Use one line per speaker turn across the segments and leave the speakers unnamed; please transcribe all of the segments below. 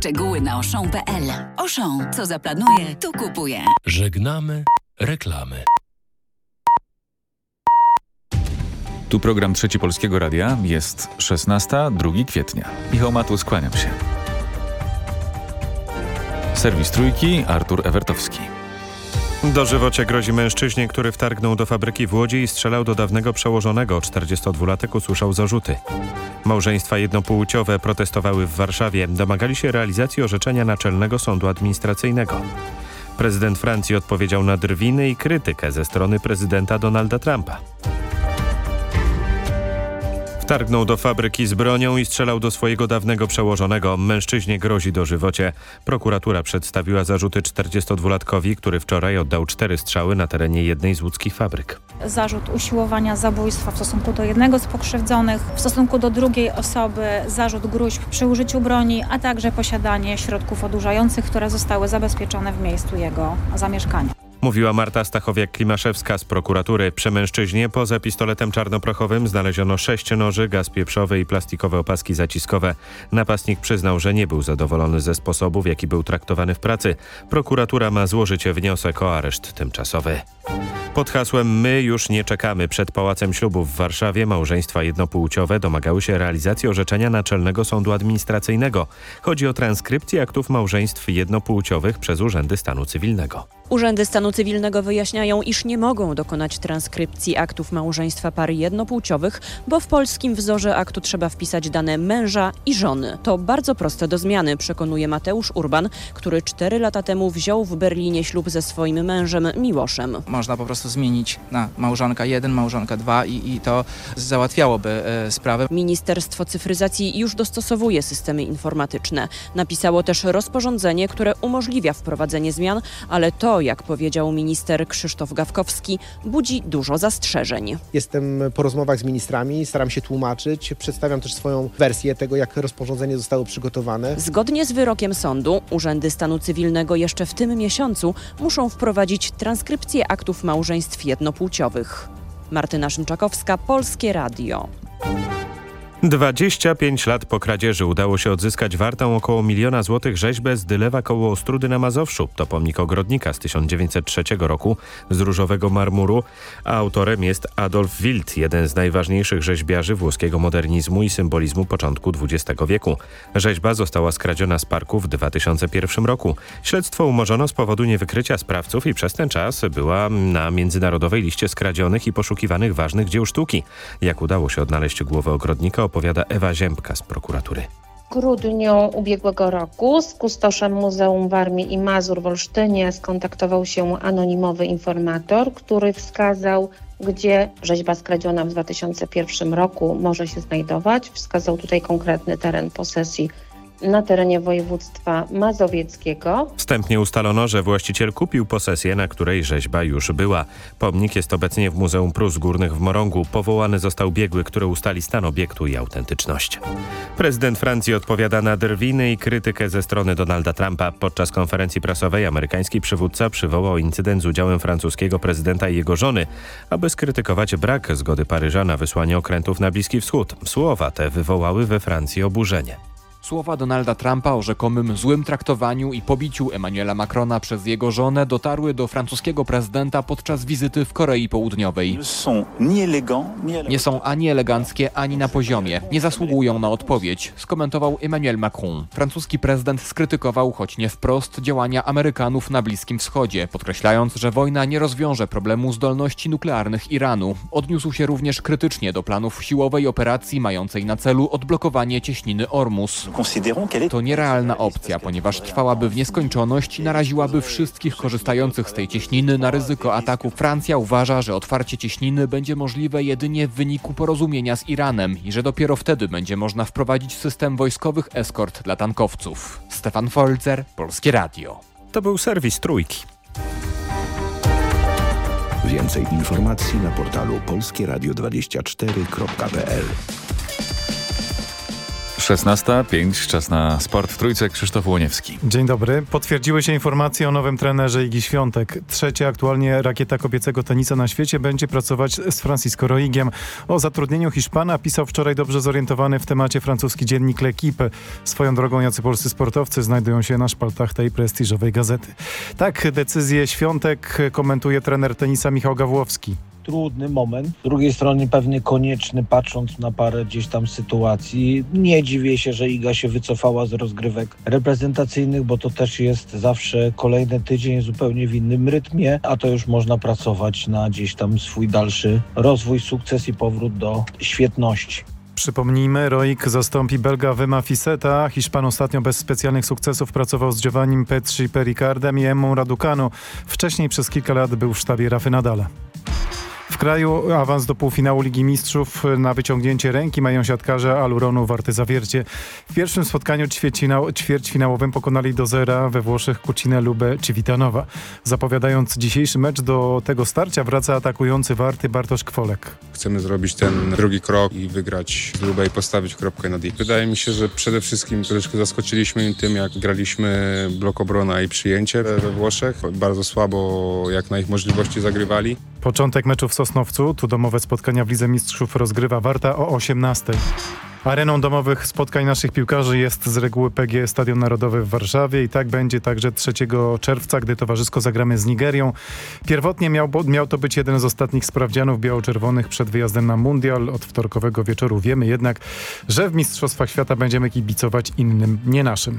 Szczegóły na oszą.pl. Oszą, co zaplanuje, to kupuje.
Żegnamy reklamy.
Tu program Trzeci Polskiego Radia. Jest 16, 2 kwietnia. Michał Matus, kłaniam się. Serwis Trójki, Artur Ewertowski.
Dożywocie grozi mężczyźnie, który wtargnął do fabryki w Łodzi i strzelał do dawnego przełożonego. 42-latek usłyszał zarzuty. Małżeństwa jednopłciowe protestowały w Warszawie. Domagali się realizacji orzeczenia Naczelnego Sądu Administracyjnego. Prezydent Francji odpowiedział na drwiny i krytykę ze strony prezydenta Donalda Trumpa. Wtargnął do fabryki z bronią i strzelał do swojego dawnego przełożonego. Mężczyźnie grozi dożywocie. Prokuratura przedstawiła zarzuty 42-latkowi, który wczoraj oddał cztery strzały na terenie jednej z łódzkich fabryk.
Zarzut usiłowania zabójstwa w stosunku do jednego z pokrzywdzonych, w stosunku do drugiej osoby zarzut gruźb przy użyciu broni, a także posiadanie środków odurzających, które zostały zabezpieczone w miejscu jego zamieszkania.
Mówiła Marta Stachowiak-Klimaszewska z prokuratury. Przy mężczyźnie poza pistoletem czarnoprochowym znaleziono sześć noży, gaz pieprzowy i plastikowe opaski zaciskowe. Napastnik przyznał, że nie był zadowolony ze sposobu, w jaki był traktowany w pracy. Prokuratura ma złożyć wniosek o areszt tymczasowy. Pod hasłem My już nie czekamy przed Pałacem Ślubów w Warszawie małżeństwa jednopłciowe domagały się realizacji orzeczenia Naczelnego Sądu Administracyjnego. Chodzi o transkrypcję aktów małżeństw jednopłciowych przez urzędy stanu cywilnego.
Urzędy stanu cywilnego wyjaśniają, iż nie mogą dokonać transkrypcji aktów małżeństwa par jednopłciowych, bo w polskim wzorze aktu trzeba wpisać dane męża i żony. To bardzo proste do zmiany, przekonuje Mateusz Urban, który cztery lata temu wziął w Berlinie ślub ze swoim mężem Miłoszem.
Można po prostu zmienić na małżonka 1, małżonka 2 i, i to załatwiałoby e, sprawę.
Ministerstwo Cyfryzacji już dostosowuje systemy informatyczne. Napisało też rozporządzenie, które umożliwia wprowadzenie zmian, ale to, jak powiedział minister Krzysztof Gawkowski, budzi dużo zastrzeżeń.
Jestem po rozmowach z ministrami, staram się tłumaczyć, przedstawiam też swoją wersję tego, jak rozporządzenie zostało przygotowane.
Zgodnie z wyrokiem sądu, urzędy stanu cywilnego jeszcze w tym miesiącu muszą wprowadzić transkrypcję aktów małżeństw jednopłciowych. Martyna Szymczakowska, Polskie Radio.
25 lat po kradzieży udało się odzyskać wartą około miliona złotych rzeźbę z Dylewa koło Ostrudy na Mazowszu. To pomnik ogrodnika z 1903 roku z różowego marmuru, a autorem jest Adolf Wild, jeden z najważniejszych rzeźbiarzy włoskiego modernizmu i symbolizmu początku XX wieku. Rzeźba została skradziona z parku w 2001 roku. Śledztwo umorzono z powodu niewykrycia sprawców i przez ten czas była na międzynarodowej liście skradzionych i poszukiwanych ważnych dzieł sztuki. Jak udało się odnaleźć głowę ogrodnika, opowiada Ewa Ziębka z prokuratury.
W grudniu ubiegłego roku z kustoszem Muzeum Warmii i Mazur w Olsztynie skontaktował się anonimowy informator, który wskazał, gdzie rzeźba skradziona w 2001 roku może się znajdować. Wskazał tutaj konkretny teren posesji na terenie województwa mazowieckiego.
Wstępnie ustalono, że właściciel kupił posesję, na której rzeźba już była. Pomnik jest obecnie w Muzeum Prus Górnych w Morągu. Powołany został biegły, który ustali stan obiektu i autentyczność. Prezydent Francji odpowiada na drwiny i krytykę ze strony Donalda Trumpa. Podczas konferencji prasowej amerykański przywódca przywołał incydent z udziałem francuskiego prezydenta i jego żony, aby skrytykować brak zgody Paryża na wysłanie okrętów na Bliski Wschód. Słowa te wywołały we Francji oburzenie.
Słowa Donalda Trumpa o rzekomym złym traktowaniu i pobiciu Emmanuela Macrona przez jego żonę dotarły do francuskiego prezydenta podczas wizyty w Korei Południowej. Nie są ani eleganckie, ani na poziomie. Nie zasługują na odpowiedź, skomentował Emmanuel Macron. Francuski prezydent skrytykował, choć nie wprost, działania Amerykanów na Bliskim Wschodzie, podkreślając, że wojna nie rozwiąże problemu zdolności nuklearnych Iranu. Odniósł się również krytycznie do planów siłowej operacji mającej na celu odblokowanie cieśniny Ormus. To nierealna opcja, ponieważ trwałaby w nieskończoność i naraziłaby wszystkich korzystających z tej cieśniny na ryzyko ataku. Francja uważa, że otwarcie cieśniny będzie możliwe jedynie w wyniku porozumienia z Iranem i że dopiero wtedy będzie można wprowadzić system wojskowych eskort dla tankowców. Stefan Folzer, Polskie Radio.
To był serwis Trójki.
Więcej informacji na portalu polskieradio24.pl
16.05, czas na sport w trójce. Krzysztof Łoniewski.
Dzień dobry. Potwierdziły się informacje o nowym trenerze Igi Świątek. Trzecia aktualnie rakieta kobiecego tenisa na świecie będzie pracować z Francisco Roigiem. O zatrudnieniu Hiszpana pisał wczoraj dobrze zorientowany w temacie francuski dziennik L'Equipe. Swoją drogą jacy polscy sportowcy znajdują się na szpaltach tej prestiżowej gazety. Tak decyzję Świątek komentuje trener tenisa Michał Gawłowski
trudny moment. Z drugiej strony pewnie konieczny, patrząc na parę gdzieś tam sytuacji. Nie dziwię się, że Iga się wycofała z rozgrywek reprezentacyjnych, bo to też jest zawsze kolejny tydzień zupełnie w innym rytmie, a to już można pracować na gdzieś tam swój dalszy rozwój, sukces i powrót do świetności.
Przypomnijmy, Roik zastąpi Belga Wyma Fiseta. Hiszpan ostatnio bez specjalnych sukcesów pracował z Giovannim Petri Pericardem i Emmą Raducanu. Wcześniej przez kilka lat był w sztabie Rafy Nadala. W kraju awans do półfinału Ligi Mistrzów na wyciągnięcie ręki mają siatkarze Aluronu Warty Zawiercie. W pierwszym spotkaniu ćwierćfinał, ćwierćfinałowym pokonali do zera we Włoszech Kucinę Lubę Civitanowa. Zapowiadając dzisiejszy mecz do tego starcia wraca atakujący Warty Bartosz Kwolek.
Chcemy zrobić ten drugi krok i wygrać Lubę i postawić kropkę na D. Wydaje mi się, że przede wszystkim troszeczkę zaskoczyliśmy im tym, jak graliśmy blok obrona i przyjęcie we Włoszech. Bardzo słabo jak na ich możliwości zagrywali.
Początek meczu w Sosnowcu. Tu domowe spotkania w Lidze Mistrzów rozgrywa Warta o 18. Areną domowych spotkań naszych piłkarzy jest z reguły PG Stadion Narodowy w Warszawie i tak będzie także 3 czerwca, gdy towarzysko zagramy z Nigerią. Pierwotnie miał, miał to być jeden z ostatnich sprawdzianów biało-czerwonych przed wyjazdem na mundial. Od wtorkowego wieczoru wiemy jednak, że w Mistrzostwach Świata będziemy kibicować innym, nie naszym.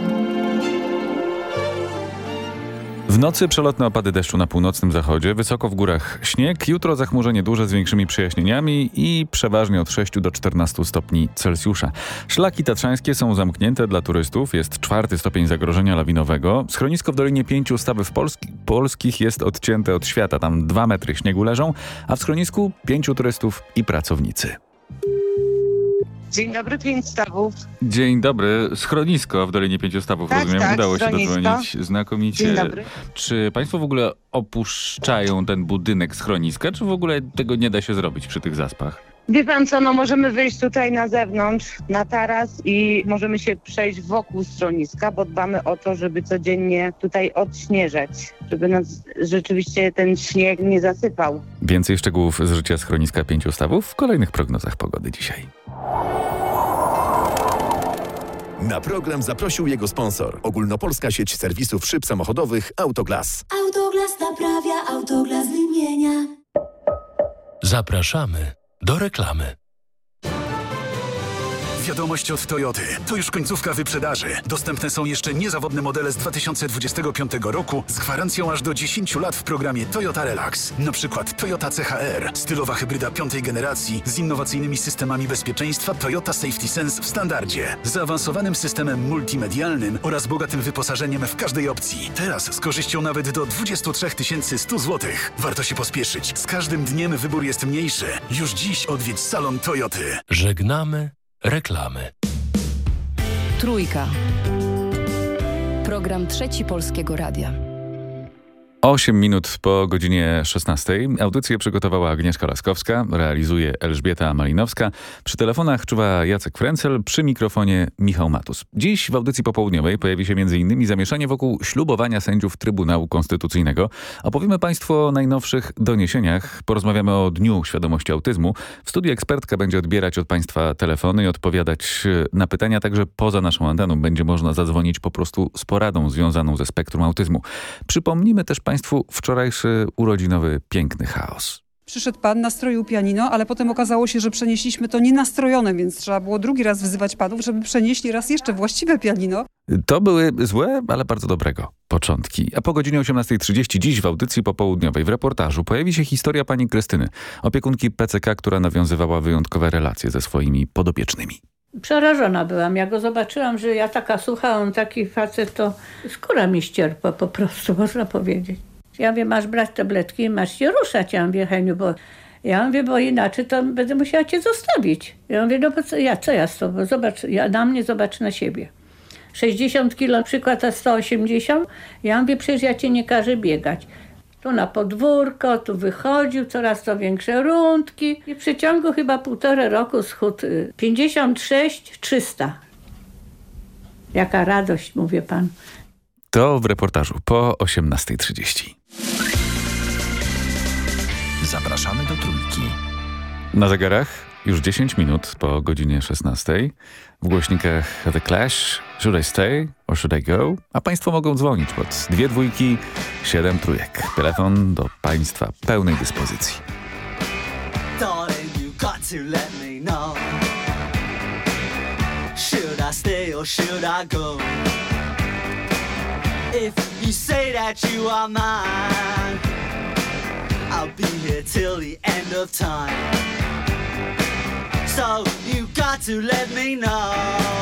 W nocy przelotne opady deszczu na północnym zachodzie, wysoko w górach śnieg, jutro zachmurzenie duże z większymi przejaśnieniami i przeważnie od 6 do 14 stopni Celsjusza. Szlaki tatrzańskie są zamknięte dla turystów, jest czwarty stopień zagrożenia lawinowego. Schronisko w Dolinie Pięciu Stawów Polski, Polskich jest odcięte od świata, tam dwa metry śniegu leżą, a w schronisku pięciu turystów i pracownicy.
Dzień dobry, pięć stawów.
Dzień dobry. Schronisko w Dolinie Pięciu Stawów,
tak,
rozumiem.
Tak,
Udało
schronisko.
się dodzwonić znakomicie.
Dzień dobry.
Czy państwo w ogóle opuszczają ten budynek schroniska, czy w ogóle tego nie da się zrobić przy tych zaspach?
Wie pan co, no możemy wyjść tutaj na zewnątrz, na taras i możemy się przejść wokół schroniska, bo dbamy o to, żeby codziennie tutaj odśnieżać, żeby nas rzeczywiście ten śnieg nie zasypał.
Więcej szczegółów z życia schroniska Pięciu Stawów w kolejnych prognozach pogody dzisiaj.
Na program zaprosił jego sponsor. Ogólnopolska sieć serwisów szyb samochodowych Autoglas.
Autoglas naprawia, Autoglas wymienia.
Zapraszamy do reklamy.
Wiadomość od Toyoty. To już końcówka wyprzedaży. Dostępne są jeszcze niezawodne modele z 2025 roku z gwarancją aż do 10 lat w programie Toyota Relax. Na przykład Toyota CHR, stylowa hybryda piątej generacji z innowacyjnymi systemami bezpieczeństwa Toyota Safety Sense w standardzie, zaawansowanym systemem multimedialnym oraz bogatym wyposażeniem w każdej opcji. Teraz z korzyścią nawet do 23 100 zł. Warto się pospieszyć. Z każdym dniem wybór jest mniejszy. Już dziś odwiedź salon Toyoty.
Żegnamy reklamy.
Trójka. Program Trzeci Polskiego Radia.
8 minut po godzinie 16. Audycję przygotowała Agnieszka Laskowska, realizuje Elżbieta Malinowska. Przy telefonach czuwa Jacek Frencel, przy mikrofonie Michał Matus. Dziś w audycji popołudniowej pojawi się m.in. zamieszanie wokół ślubowania sędziów Trybunału Konstytucyjnego. Opowiemy Państwu o najnowszych doniesieniach. Porozmawiamy o Dniu Świadomości Autyzmu. W studiu ekspertka będzie odbierać od Państwa telefony i odpowiadać na pytania, także poza naszą anteną będzie można zadzwonić po prostu z poradą związaną ze spektrum autyzmu. Przypomnimy też Państwu wczorajszy urodzinowy piękny chaos.
Przyszedł pan, nastroił pianino, ale potem okazało się, że przenieśliśmy to nienastrojone, więc trzeba było drugi raz wzywać panów, żeby przenieśli raz jeszcze właściwe pianino.
To były złe, ale bardzo dobrego początki. A po godzinie 18.30 dziś w audycji popołudniowej w reportażu pojawi się historia pani Krystyny, opiekunki PCK, która nawiązywała wyjątkowe relacje ze swoimi podopiecznymi.
Przerażona byłam. Jak go zobaczyłam, że ja taka sucha, on taki facet, to skóra mi ścierpła po prostu, można powiedzieć. Ja mówię, masz brać tabletki, masz się ruszać. Ja mówię, Heniu, bo ja mówię, bo inaczej to będę musiała cię zostawić. Ja mówię, no bo co ja, co ja z tobą? Zobacz, ja na mnie, zobacz na siebie. 60 kilo przykład, a 180. Ja mówię, przecież ja cię nie każę biegać. Tu na podwórko, tu wychodził, coraz to większe rundki. I w przeciągu chyba półtora roku schudł y, 56 300. Jaka radość, mówię pan.
To w reportażu po 18.30.
Zapraszamy do Trójki.
Na zegarach już 10 minut po godzinie 16. W głośnikach The Clash, Should I Stay or Should I Go? A Państwo mogą dzwonić pod dwie dwójki, siedem trójek. Telefon do Państwa pełnej dyspozycji.
If you say that you are mine, I'll be here till the end of time. So you got to let me know.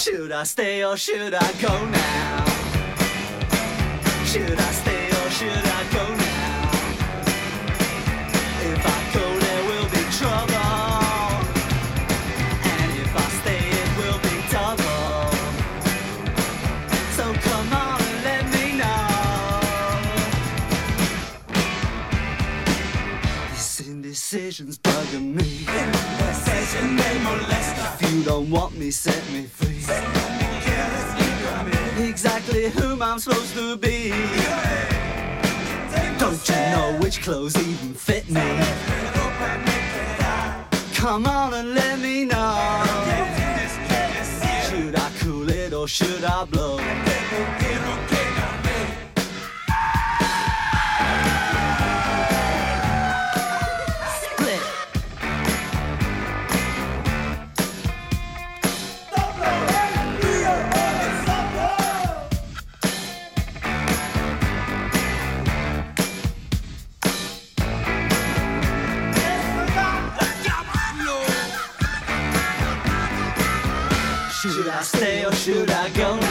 Should I stay or should I go now? Should I stay or should I go now? If I go, there will be trouble. And if I stay, it will be double. So come on and let me know. This indecision's bugging me. If you don't want me, set me free. Exactly whom I'm supposed to be. Don't you know which clothes even fit me? Come on and let me know. Should I cool it or should I blow? Should I stay or should I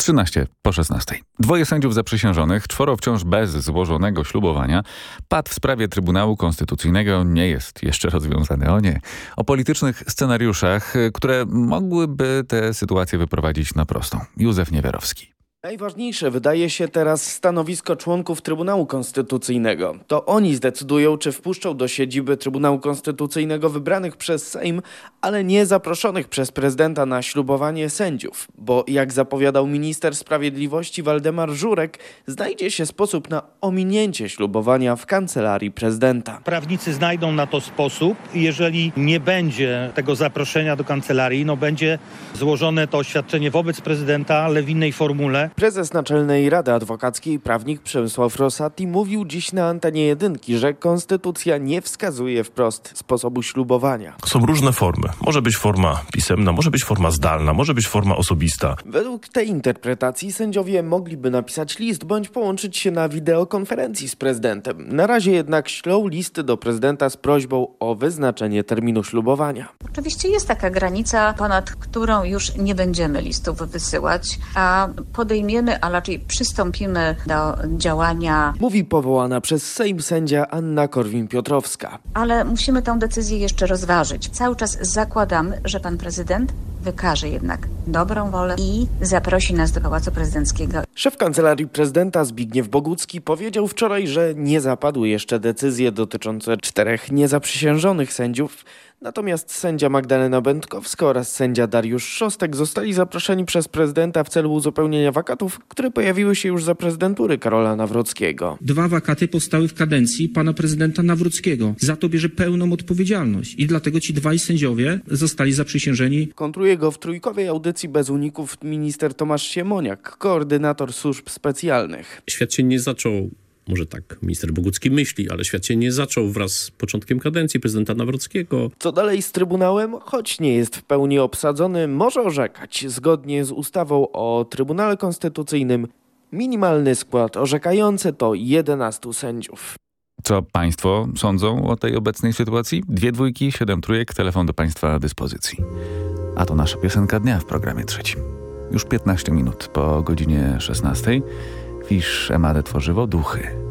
13 po 16. Dwoje sędziów zaprzysiężonych, czworo wciąż bez złożonego ślubowania. Pad w sprawie Trybunału Konstytucyjnego nie jest jeszcze rozwiązany. O nie. O politycznych scenariuszach, które mogłyby tę sytuację wyprowadzić na prostą. Józef Niewiarowski.
Najważniejsze wydaje się teraz stanowisko członków Trybunału Konstytucyjnego. To oni zdecydują, czy wpuszczą do siedziby Trybunału Konstytucyjnego wybranych przez Sejm, ale nie zaproszonych przez prezydenta na ślubowanie sędziów. Bo jak zapowiadał minister sprawiedliwości Waldemar Żurek, znajdzie się sposób na ominięcie ślubowania w kancelarii prezydenta.
Prawnicy znajdą na to sposób jeżeli nie będzie tego zaproszenia do kancelarii, no będzie złożone to oświadczenie wobec prezydenta, ale w innej formule.
Prezes Naczelnej Rady Adwokackiej, prawnik Przemysław Rosati mówił dziś na antenie jedynki, że konstytucja nie wskazuje wprost sposobu ślubowania.
Są różne formy. Może być forma pisemna, może być forma zdalna, może być forma osobista.
Według tej interpretacji sędziowie mogliby napisać list bądź połączyć się na wideokonferencji z prezydentem. Na razie jednak ślą listy do prezydenta z prośbą o wyznaczenie terminu ślubowania.
Oczywiście jest taka granica, ponad którą już nie będziemy listów wysyłać, a podejmujemy
podejmiemy, a raczej przystąpimy do działania.
Mówi powołana przez Sejm sędzia Anna Korwin-Piotrowska.
Ale musimy tę decyzję jeszcze rozważyć. Cały czas zakładamy, że pan prezydent wykaże jednak dobrą wolę i zaprosi nas do Pałacu Prezydenckiego.
Szef Kancelarii Prezydenta Zbigniew Bogucki powiedział wczoraj, że nie zapadły jeszcze decyzje dotyczące czterech niezaprzysiężonych sędziów, natomiast sędzia Magdalena Będkowska oraz sędzia Dariusz Szostek zostali zaproszeni przez prezydenta w celu uzupełnienia wakatów, które pojawiły się już za prezydentury Karola Nawrockiego.
Dwa wakaty powstały w kadencji pana prezydenta Nawrockiego. Za to bierze pełną odpowiedzialność i dlatego ci dwaj sędziowie zostali zaprzysiężeni.
Kontruje go w trójkowej audycji bez uników minister Tomasz Siemoniak, koordynator służb specjalnych.
Świat się nie zaczął może tak minister Bogucki myśli, ale świat się nie zaczął wraz z początkiem kadencji prezydenta Nawrockiego.
Co dalej z Trybunałem? Choć nie jest w pełni obsadzony, może orzekać zgodnie z ustawą o Trybunale Konstytucyjnym minimalny skład orzekający to 11 sędziów.
Co państwo sądzą o tej obecnej sytuacji? Dwie dwójki, siedem trójek, telefon do państwa dyspozycji. A to nasza piosenka dnia w programie trzecim. Już 15 minut po godzinie 16. Fisz Emadę tworzywo Duchy.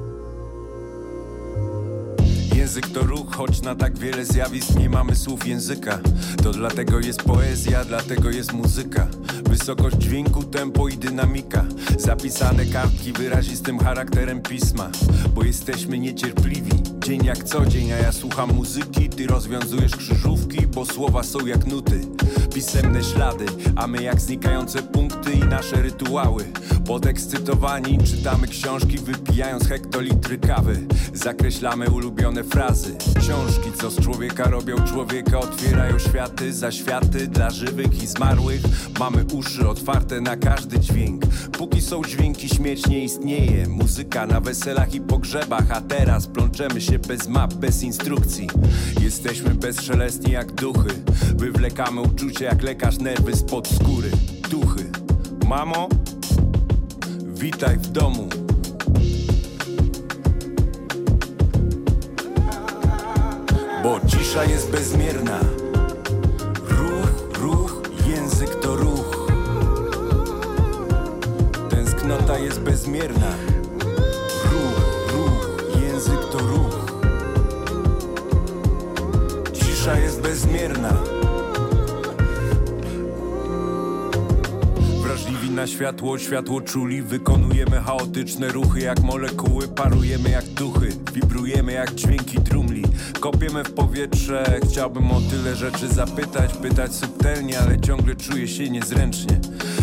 Język to ruch, choć na tak wiele zjawisk nie mamy słów języka. To dlatego jest poezja, dlatego jest muzyka. Wysokość dźwięku, tempo i dynamika. Zapisane kartki wyrazistym charakterem pisma. Bo jesteśmy niecierpliwi. Dzień jak co dzień, a ja słucham muzyki. Ty rozwiązujesz krzyżówki, bo słowa są jak nuty. Pisemne ślady, a my jak znikające punkty i nasze rytuały. Podekscytowani czytamy książki, wypijając hektolitry kawy. Zakreślamy ulubione frazy. Książki, co z człowieka robią człowieka, otwierają światy za światy dla żywych i zmarłych. Mamy uszy otwarte na każdy dźwięk. Póki są dźwięki, śmierć nie istnieje. Muzyka na weselach i pogrzebach, a teraz plączemy się bez map, bez instrukcji. Jesteśmy bezszelestni jak duchy. Wywlekamy uczucie jak lekarz nerwy spod skóry. Duchy. Mamo, witaj w domu. Bo cisza jest bezmierna. Ruch, ruch, język to ruch. Tęsknota jest bezmierna. Ruch, ruch, język to ruch. Cisza jest bezmierna. Wrażliwi na światło, światło czuli Wykonujemy chaotyczne ruchy jak molekuły Parujemy jak duchy, wibrujemy jak dźwięki trumli Kopiemy w powietrze, chciałbym o tyle rzeczy zapytać Pytać subtelnie, ale ciągle czuję się niezręcznie.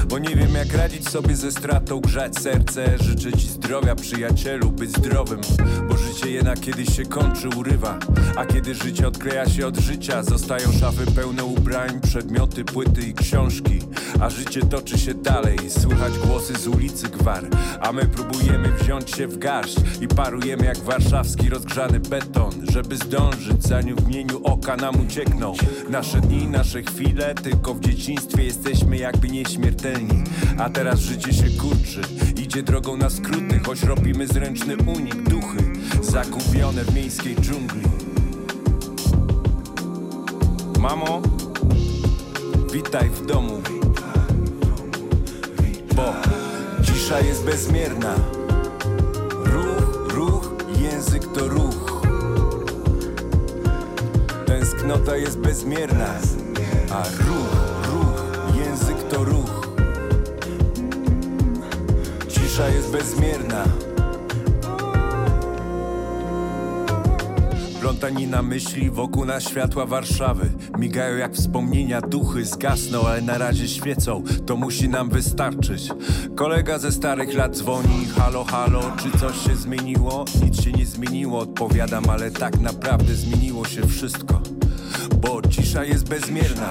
Bo nie wiem jak radzić sobie ze stratą, grzać serce. Życzę ci zdrowia przyjacielu, być zdrowym. Bo życie jednak kiedyś się kończy, urywa. A kiedy życie odkleja się od życia Zostają szafy pełne ubrań, przedmioty, płyty i książki A życie toczy się dalej, słychać głosy z ulicy gwar. A my próbujemy wziąć się w garść I parujemy jak warszawski rozgrzany beton Żeby zdążyć, zanim w mieniu oka nam uciekną. Nasze dni, nasze chwile, tylko w dzieciństwie jesteśmy jakby nieśmiertelni. A teraz życie się kurczy, idzie drogą na skróty Choć robimy zręczny unik, duchy Zagubione w miejskiej dżungli. Mamo, witaj w domu bo cisza jest bezmierna. Ruch, ruch, język to ruch. Tęsknota jest bezmierna, a ruch, ruch, język to ruch. Cisza jest bezmierna. Plątanina myśli wokół nas światła Warszawy Migają jak wspomnienia, duchy zgasną, ale na razie świecą. To musi nam wystarczyć. Kolega ze starych lat dzwoni Halo, halo, czy coś się zmieniło? Nic się nie zmieniło, odpowiadam Ale tak naprawdę zmieniło się wszystko Bo cisza jest bezmierna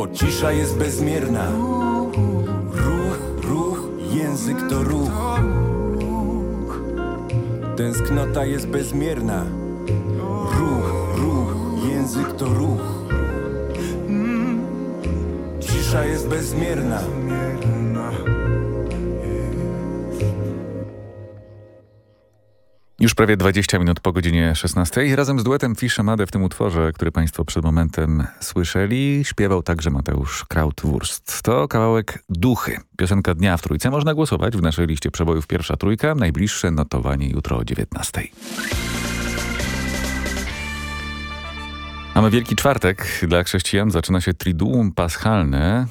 Bo cisza jest bezmierna. Ruch, ruch, język to ruch. Tęsknota jest bezmierna. Ruch, ruch, język to ruch. Cisza jest bezmierna.
Prawie 20 minut po godzinie 16. Razem z duetem Fisza Made w tym utworze, który Państwo przed momentem słyszeli, śpiewał także Mateusz Krautwurst. To kawałek Duchy. Piosenka dnia w trójce. Można głosować w naszej liście przebojów pierwsza trójka. Najbliższe notowanie jutro o 19. Mamy Wielki Czwartek. Dla chrześcijan zaczyna się Triduum Paschalne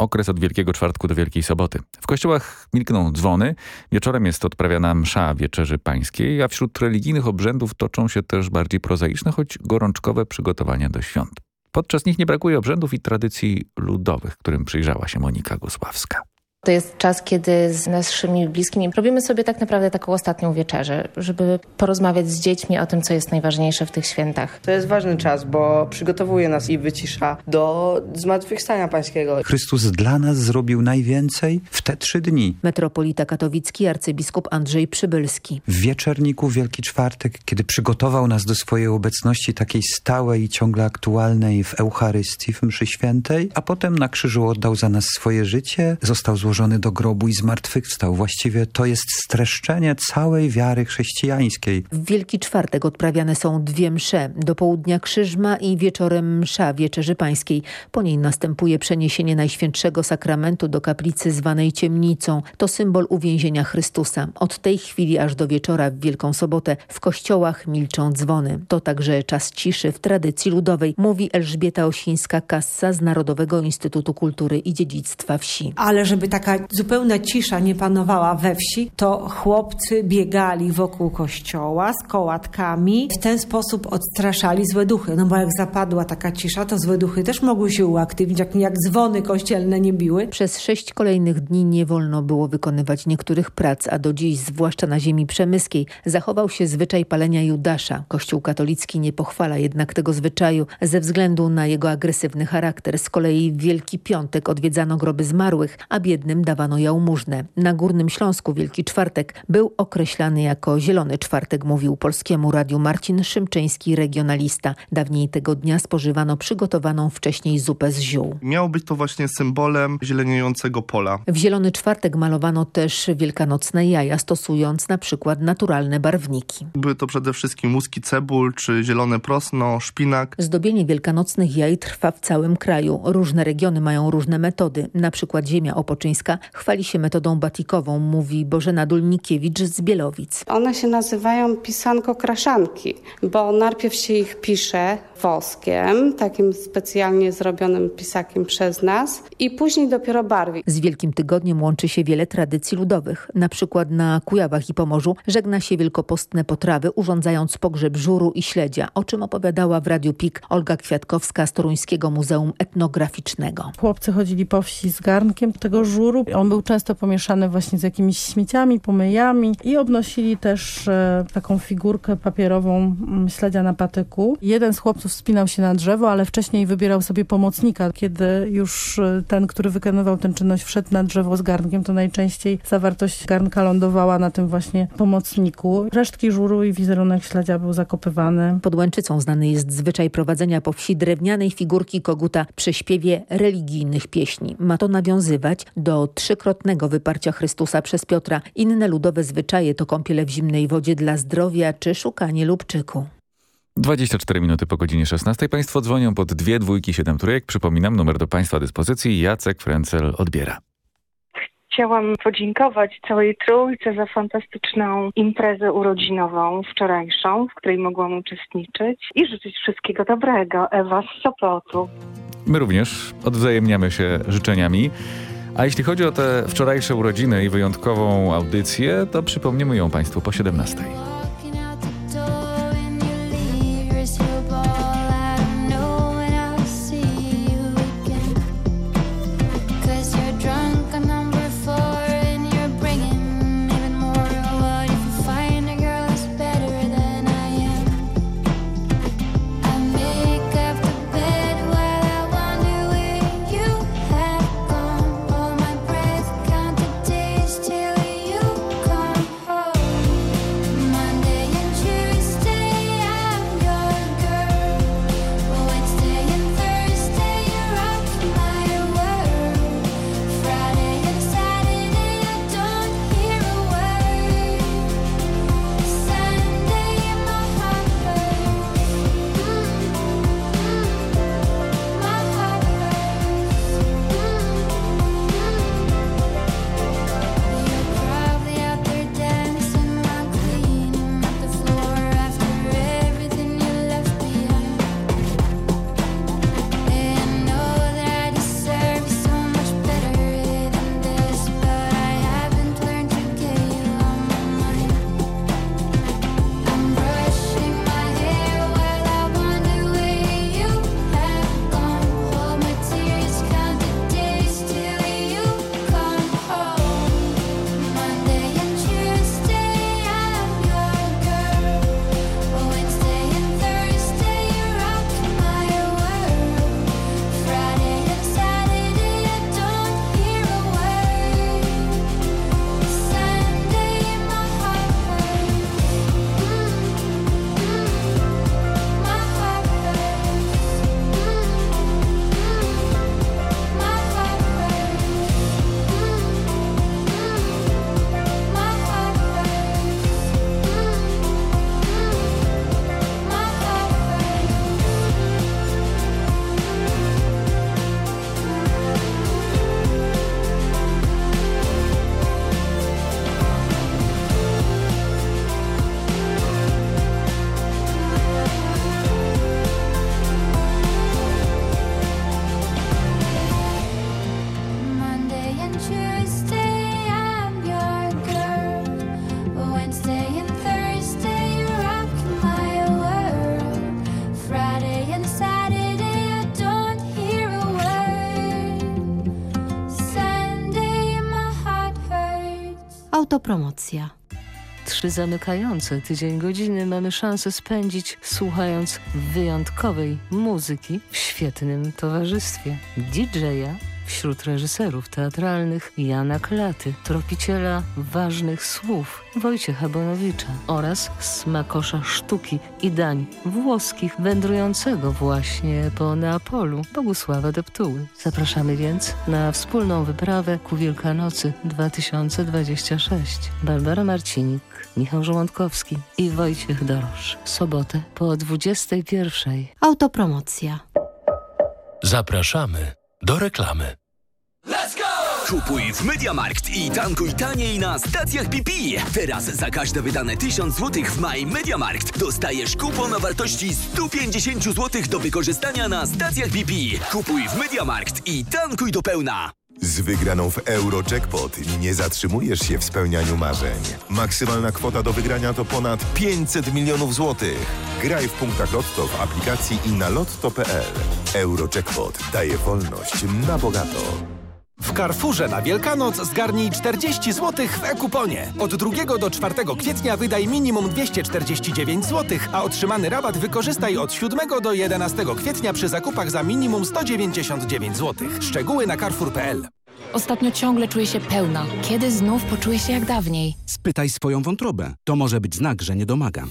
okres od Wielkiego Czwartku do Wielkiej Soboty. W kościołach milkną dzwony, wieczorem jest odprawiana msza Wieczerzy Pańskiej, a wśród religijnych obrzędów toczą się też bardziej prozaiczne, choć gorączkowe przygotowania do świąt. Podczas nich nie brakuje obrzędów i tradycji ludowych, którym przyjrzała się Monika Gosławska.
To jest czas, kiedy z naszymi bliskimi robimy sobie tak naprawdę taką ostatnią wieczerzę, żeby porozmawiać z dziećmi o tym, co jest najważniejsze w tych świętach.
To jest ważny czas, bo przygotowuje nas i wycisza do zmartwychwstania pańskiego.
Chrystus dla nas zrobił najwięcej w te trzy dni.
Metropolita katowicki arcybiskup Andrzej Przybylski.
W wieczorniku Wielki Czwartek, kiedy przygotował nas do swojej obecności takiej stałej i ciągle aktualnej w Eucharystii, w mszy świętej, a potem na krzyżu oddał za nas swoje życie, został złożony złożony do grobu i zmartwychwstał. Właściwie to jest streszczenie całej wiary chrześcijańskiej.
W Wielki Czwartek odprawiane są dwie msze. Do południa krzyżma i wieczorem msza Wieczerzy Pańskiej. Po niej następuje przeniesienie Najświętszego Sakramentu do kaplicy zwanej Ciemnicą. To symbol uwięzienia Chrystusa. Od tej chwili aż do wieczora w Wielką Sobotę w kościołach milczą dzwony. To także czas ciszy w tradycji ludowej, mówi Elżbieta Osińska-Kassa z Narodowego Instytutu Kultury i Dziedzictwa Wsi.
Ale żeby taka zupełna cisza nie panowała we wsi, to chłopcy biegali wokół kościoła z kołatkami. W ten sposób odstraszali złe duchy. No bo jak zapadła taka cisza, to złe duchy też mogły się uaktywnić, jak, jak dzwony kościelne nie biły.
Przez sześć kolejnych dni nie wolno było wykonywać niektórych prac, a do dziś, zwłaszcza na ziemi przemyskiej, zachował się zwyczaj palenia Judasza. Kościół katolicki nie pochwala jednak tego zwyczaju ze względu na jego agresywny charakter. Z kolei w Wielki Piątek odwiedzano groby zmarłych, a biednym dawano jałmużnę. Na Górnym Śląsku Wielki Czwartek był określany jako Zielony Czwartek, mówił Polskiemu Radiu Marcin Szymczyński, regionalista. Dawniej tego dnia spożywano przygotowaną wcześniej zupę z ziół.
Miało być to właśnie symbolem zieleniejącego pola.
W Zielony Czwartek malowano też wielkanocne jaja, stosując na przykład naturalne barwniki.
Były to przede wszystkim łuski cebul czy zielone prosno, szpinak.
Zdobienie wielkanocnych jaj trwa w całym kraju. Różne regiony mają różne metody. Na przykład ziemia opoczyńska chwali się metodą batikową, mówi Bożena Dulnikiewicz z Bielowic.
One się nazywają pisanko-kraszanki, bo najpierw się ich pisze woskiem, takim specjalnie zrobionym pisakiem przez nas i później dopiero barwi.
Z Wielkim Tygodniem łączy się wiele tradycji ludowych. Na przykład na Kujawach i Pomorzu żegna się wielkopostne potrawy, urządzając pogrzeb żuru i śledzia, o czym opowiadała w Radiu PIK Olga Kwiatkowska z Toruńskiego Muzeum Etnograficznego.
Chłopcy chodzili po wsi z garnkiem tego żuru. On był często pomieszany właśnie z jakimiś śmieciami, pomyjami i obnosili też e, taką figurkę papierową m, śledzia na patyku. Jeden z chłopców wspinał się na drzewo, ale wcześniej wybierał sobie pomocnika. Kiedy już e, ten, który wykonywał tę czynność wszedł na drzewo z garnkiem, to najczęściej zawartość garnka lądowała na tym właśnie pomocniku. Resztki żuru i wizerunek śledzia był zakopywany.
Pod Łęczycą znany jest zwyczaj prowadzenia po wsi drewnianej figurki koguta przy śpiewie religijnych pieśni. Ma to nawiązywać do trzykrotnego wyparcia Chrystusa przez Piotra. Inne ludowe zwyczaje to kąpiele w zimnej wodzie dla zdrowia czy szukanie lubczyku.
24 minuty po godzinie 16. Państwo dzwonią pod dwie dwójki, siedem trójek. Przypominam, numer do Państwa dyspozycji. Jacek Frencel odbiera.
Chciałam podziękować całej trójce za fantastyczną imprezę urodzinową wczorajszą, w której mogłam uczestniczyć i życzyć wszystkiego dobrego. Ewa z Sopotu.
My również odwzajemniamy się życzeniami. A jeśli chodzi o te wczorajsze urodziny i wyjątkową audycję, to przypomnimy ją Państwu po 17.
Autopromocja.
Trzy zamykające tydzień godziny mamy szansę spędzić słuchając wyjątkowej muzyki w świetnym towarzystwie. DJ-a wśród reżyserów teatralnych Jana Klaty, tropiciela ważnych słów Wojciecha Bonowicza oraz smakosza sztuki i dań włoskich wędrującego właśnie po Neapolu Bogusława Deptuły. Zapraszamy więc na wspólną wyprawę ku Wielkanocy 2026. Barbara Marcinik, Michał Żołądkowski i Wojciech Dorosz. Sobotę po 21.
Autopromocja.
Zapraszamy do reklamy.
Kupuj w Mediamarkt i tankuj taniej na stacjach BP. Teraz za każde wydane 1000 zł w Maj Mediamarkt dostajesz kupon o wartości 150 zł do wykorzystania na stacjach BP. Kupuj w Mediamarkt i tankuj do pełna.
Z wygraną w Eurojackpot nie zatrzymujesz się w spełnianiu marzeń. Maksymalna kwota do wygrania to ponad 500 milionów złotych. Graj w punktach Lotto w aplikacji i na lotto.pl. Eurojackpot daje wolność na bogato.
W Carrefourze na Wielkanoc zgarnij 40 zł w e-kuponie. Od 2 do 4 kwietnia wydaj minimum 249 zł, a otrzymany rabat wykorzystaj od 7 do 11 kwietnia przy zakupach za minimum 199 zł. Szczegóły na carrefour.pl.
Ostatnio ciągle czuję się pełna. Kiedy znów poczuję się jak dawniej?
Spytaj swoją wątrobę. To może być znak, że nie domagam.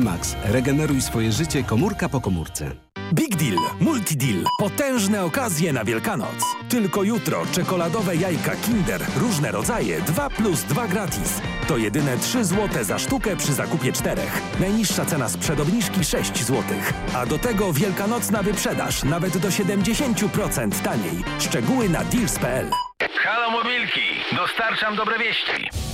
Max. Regeneruj swoje życie komórka po komórce.
Big Deal, Multi Deal. Potężne okazje na Wielkanoc. Tylko jutro czekoladowe jajka Kinder, różne rodzaje, 2 plus 2 gratis. To jedyne 3 zł za sztukę przy zakupie czterech. Najniższa cena sprzed obniżki 6 zł. A do tego wielkanocna wyprzedaż nawet do 70% taniej. Szczegóły na deals.pl.
Halo Mobilki, dostarczam dobre wieści.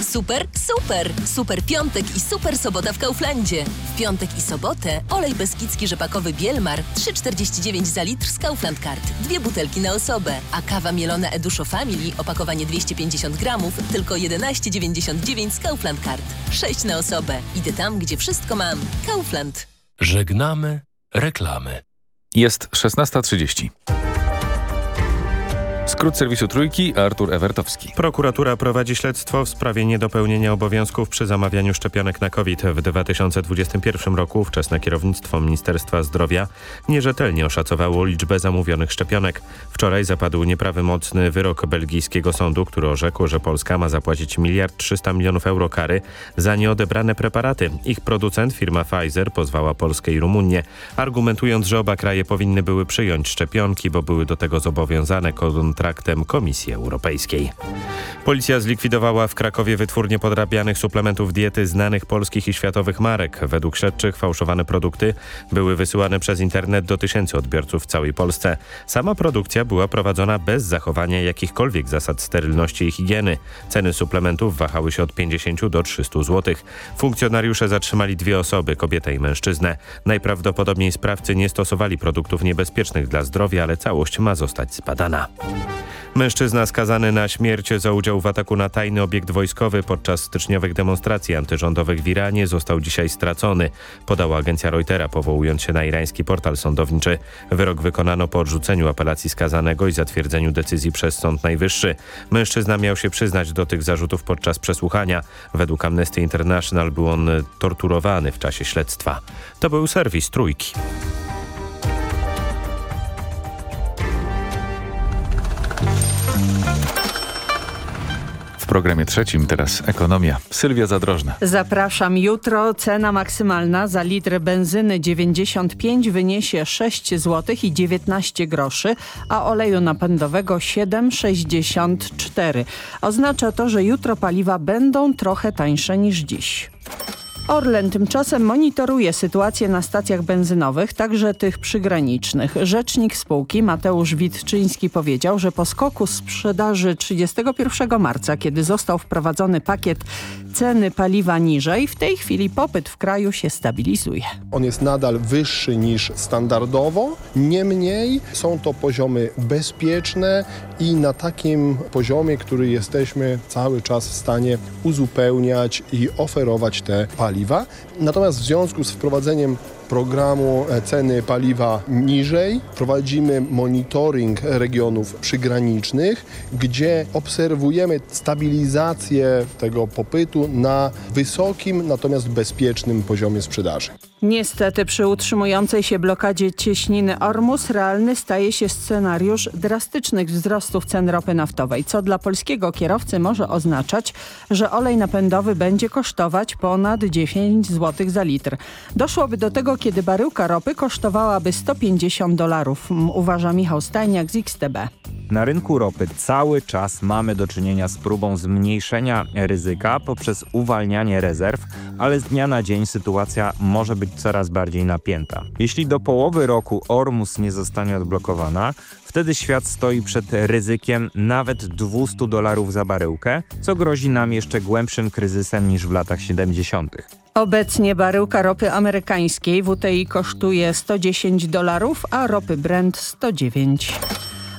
Super, super! Super piątek i super sobota w Kauflandzie. W piątek i sobotę olej beskidzki rzepakowy Bielmar 3,49 za litr z Kaufland Card. Dwie butelki na osobę. A kawa mielona Eduszo Family, opakowanie 250 gramów, tylko 11,99 z Kaufland Card. 6 na osobę. Idę tam, gdzie wszystko mam. Kaufland.
Żegnamy reklamy.
Jest 16.30. Skrót serwisu Trójki, Artur Ewertowski.
Prokuratura prowadzi śledztwo w sprawie niedopełnienia obowiązków przy zamawianiu szczepionek na COVID. W 2021 roku ówczesne kierownictwo Ministerstwa Zdrowia nierzetelnie oszacowało liczbę zamówionych szczepionek. Wczoraj zapadł nieprawomocny wyrok belgijskiego sądu, który orzekł, że Polska ma zapłacić miliard 300 milionów euro kary za nieodebrane preparaty. Ich producent, firma Pfizer, pozwała Polskę i Rumunię, argumentując, że oba kraje powinny były przyjąć szczepionki, bo były do tego zobowiązane kontraktem Komisji Europejskiej. Policja zlikwidowała w Krakowie wytwórnię podrabianych suplementów diety znanych polskich i światowych marek. Według śledczych fałszowane produkty były wysyłane przez internet do tysięcy odbiorców w całej Polsce. Sama produkcja była prowadzona bez zachowania jakichkolwiek zasad sterylności i higieny. Ceny suplementów wahały się od 50 do 300 zł. Funkcjonariusze zatrzymali dwie osoby, kobietę i mężczyznę. Najprawdopodobniej sprawcy nie stosowali produktów niebezpiecznych dla zdrowia, ale całość ma zostać zbadana. Mężczyzna skazany na śmierć za udział w ataku na tajny obiekt wojskowy podczas styczniowych demonstracji antyrządowych w Iranie został dzisiaj stracony, podała agencja Reutera, powołując się na irański portal sądowniczy. Wyrok wykonano po odrzuceniu apelacji skazanego i zatwierdzeniu decyzji przez Sąd Najwyższy. Mężczyzna miał się przyznać do tych zarzutów podczas przesłuchania. Według Amnesty International był on torturowany w czasie śledztwa. To był serwis Trójki.
Programie trzecim teraz ekonomia. Sylwia Zadrożna.
Zapraszam jutro. Cena maksymalna za litr benzyny 95 wyniesie 6 zł i 19 groszy, a oleju napędowego 7,64. Oznacza to, że jutro paliwa będą trochę tańsze niż dziś. Orlen tymczasem monitoruje sytuację na stacjach benzynowych, także tych przygranicznych. Rzecznik spółki Mateusz Witczyński powiedział, że po skoku sprzedaży 31 marca, kiedy został wprowadzony pakiet ceny paliwa niżej, w tej chwili popyt w kraju się stabilizuje.
On jest nadal wyższy niż standardowo, niemniej są to poziomy bezpieczne i na takim poziomie, który jesteśmy cały czas w stanie uzupełniać i oferować te paliwa. Natomiast w związku z wprowadzeniem programu e, ceny paliwa niżej. Prowadzimy monitoring regionów przygranicznych, gdzie obserwujemy stabilizację tego popytu na wysokim, natomiast bezpiecznym poziomie sprzedaży.
Niestety przy utrzymującej się blokadzie cieśniny Ormus realny staje się scenariusz drastycznych wzrostów cen ropy naftowej, co dla polskiego kierowcy może oznaczać, że olej napędowy będzie kosztować ponad 10 zł za litr. Doszłoby do tego, kiedy baryłka ropy kosztowałaby 150 dolarów, uważa Michał Stajniak z XTB.
Na rynku ropy cały czas mamy do czynienia z próbą zmniejszenia ryzyka poprzez uwalnianie rezerw, ale z dnia na dzień sytuacja może być coraz bardziej napięta. Jeśli do połowy roku Ormus nie zostanie odblokowana, wtedy świat stoi przed ryzykiem nawet 200 dolarów za baryłkę, co grozi nam jeszcze głębszym kryzysem niż w latach 70.
Obecnie baryłka ropy amerykańskiej WTI kosztuje 110 dolarów, a ropy Brent 109.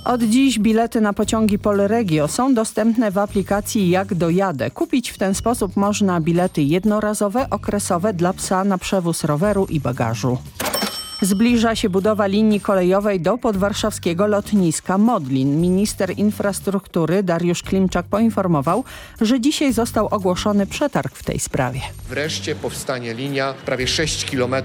Od dziś bilety na pociągi Polregio są dostępne w aplikacji Jak dojadę. Kupić w ten sposób można bilety jednorazowe, okresowe dla psa na przewóz roweru i bagażu. Zbliża się budowa linii kolejowej do podwarszawskiego lotniska Modlin. Minister infrastruktury Dariusz Klimczak poinformował, że dzisiaj został ogłoszony przetarg w tej sprawie.
Wreszcie powstanie linia prawie 6 km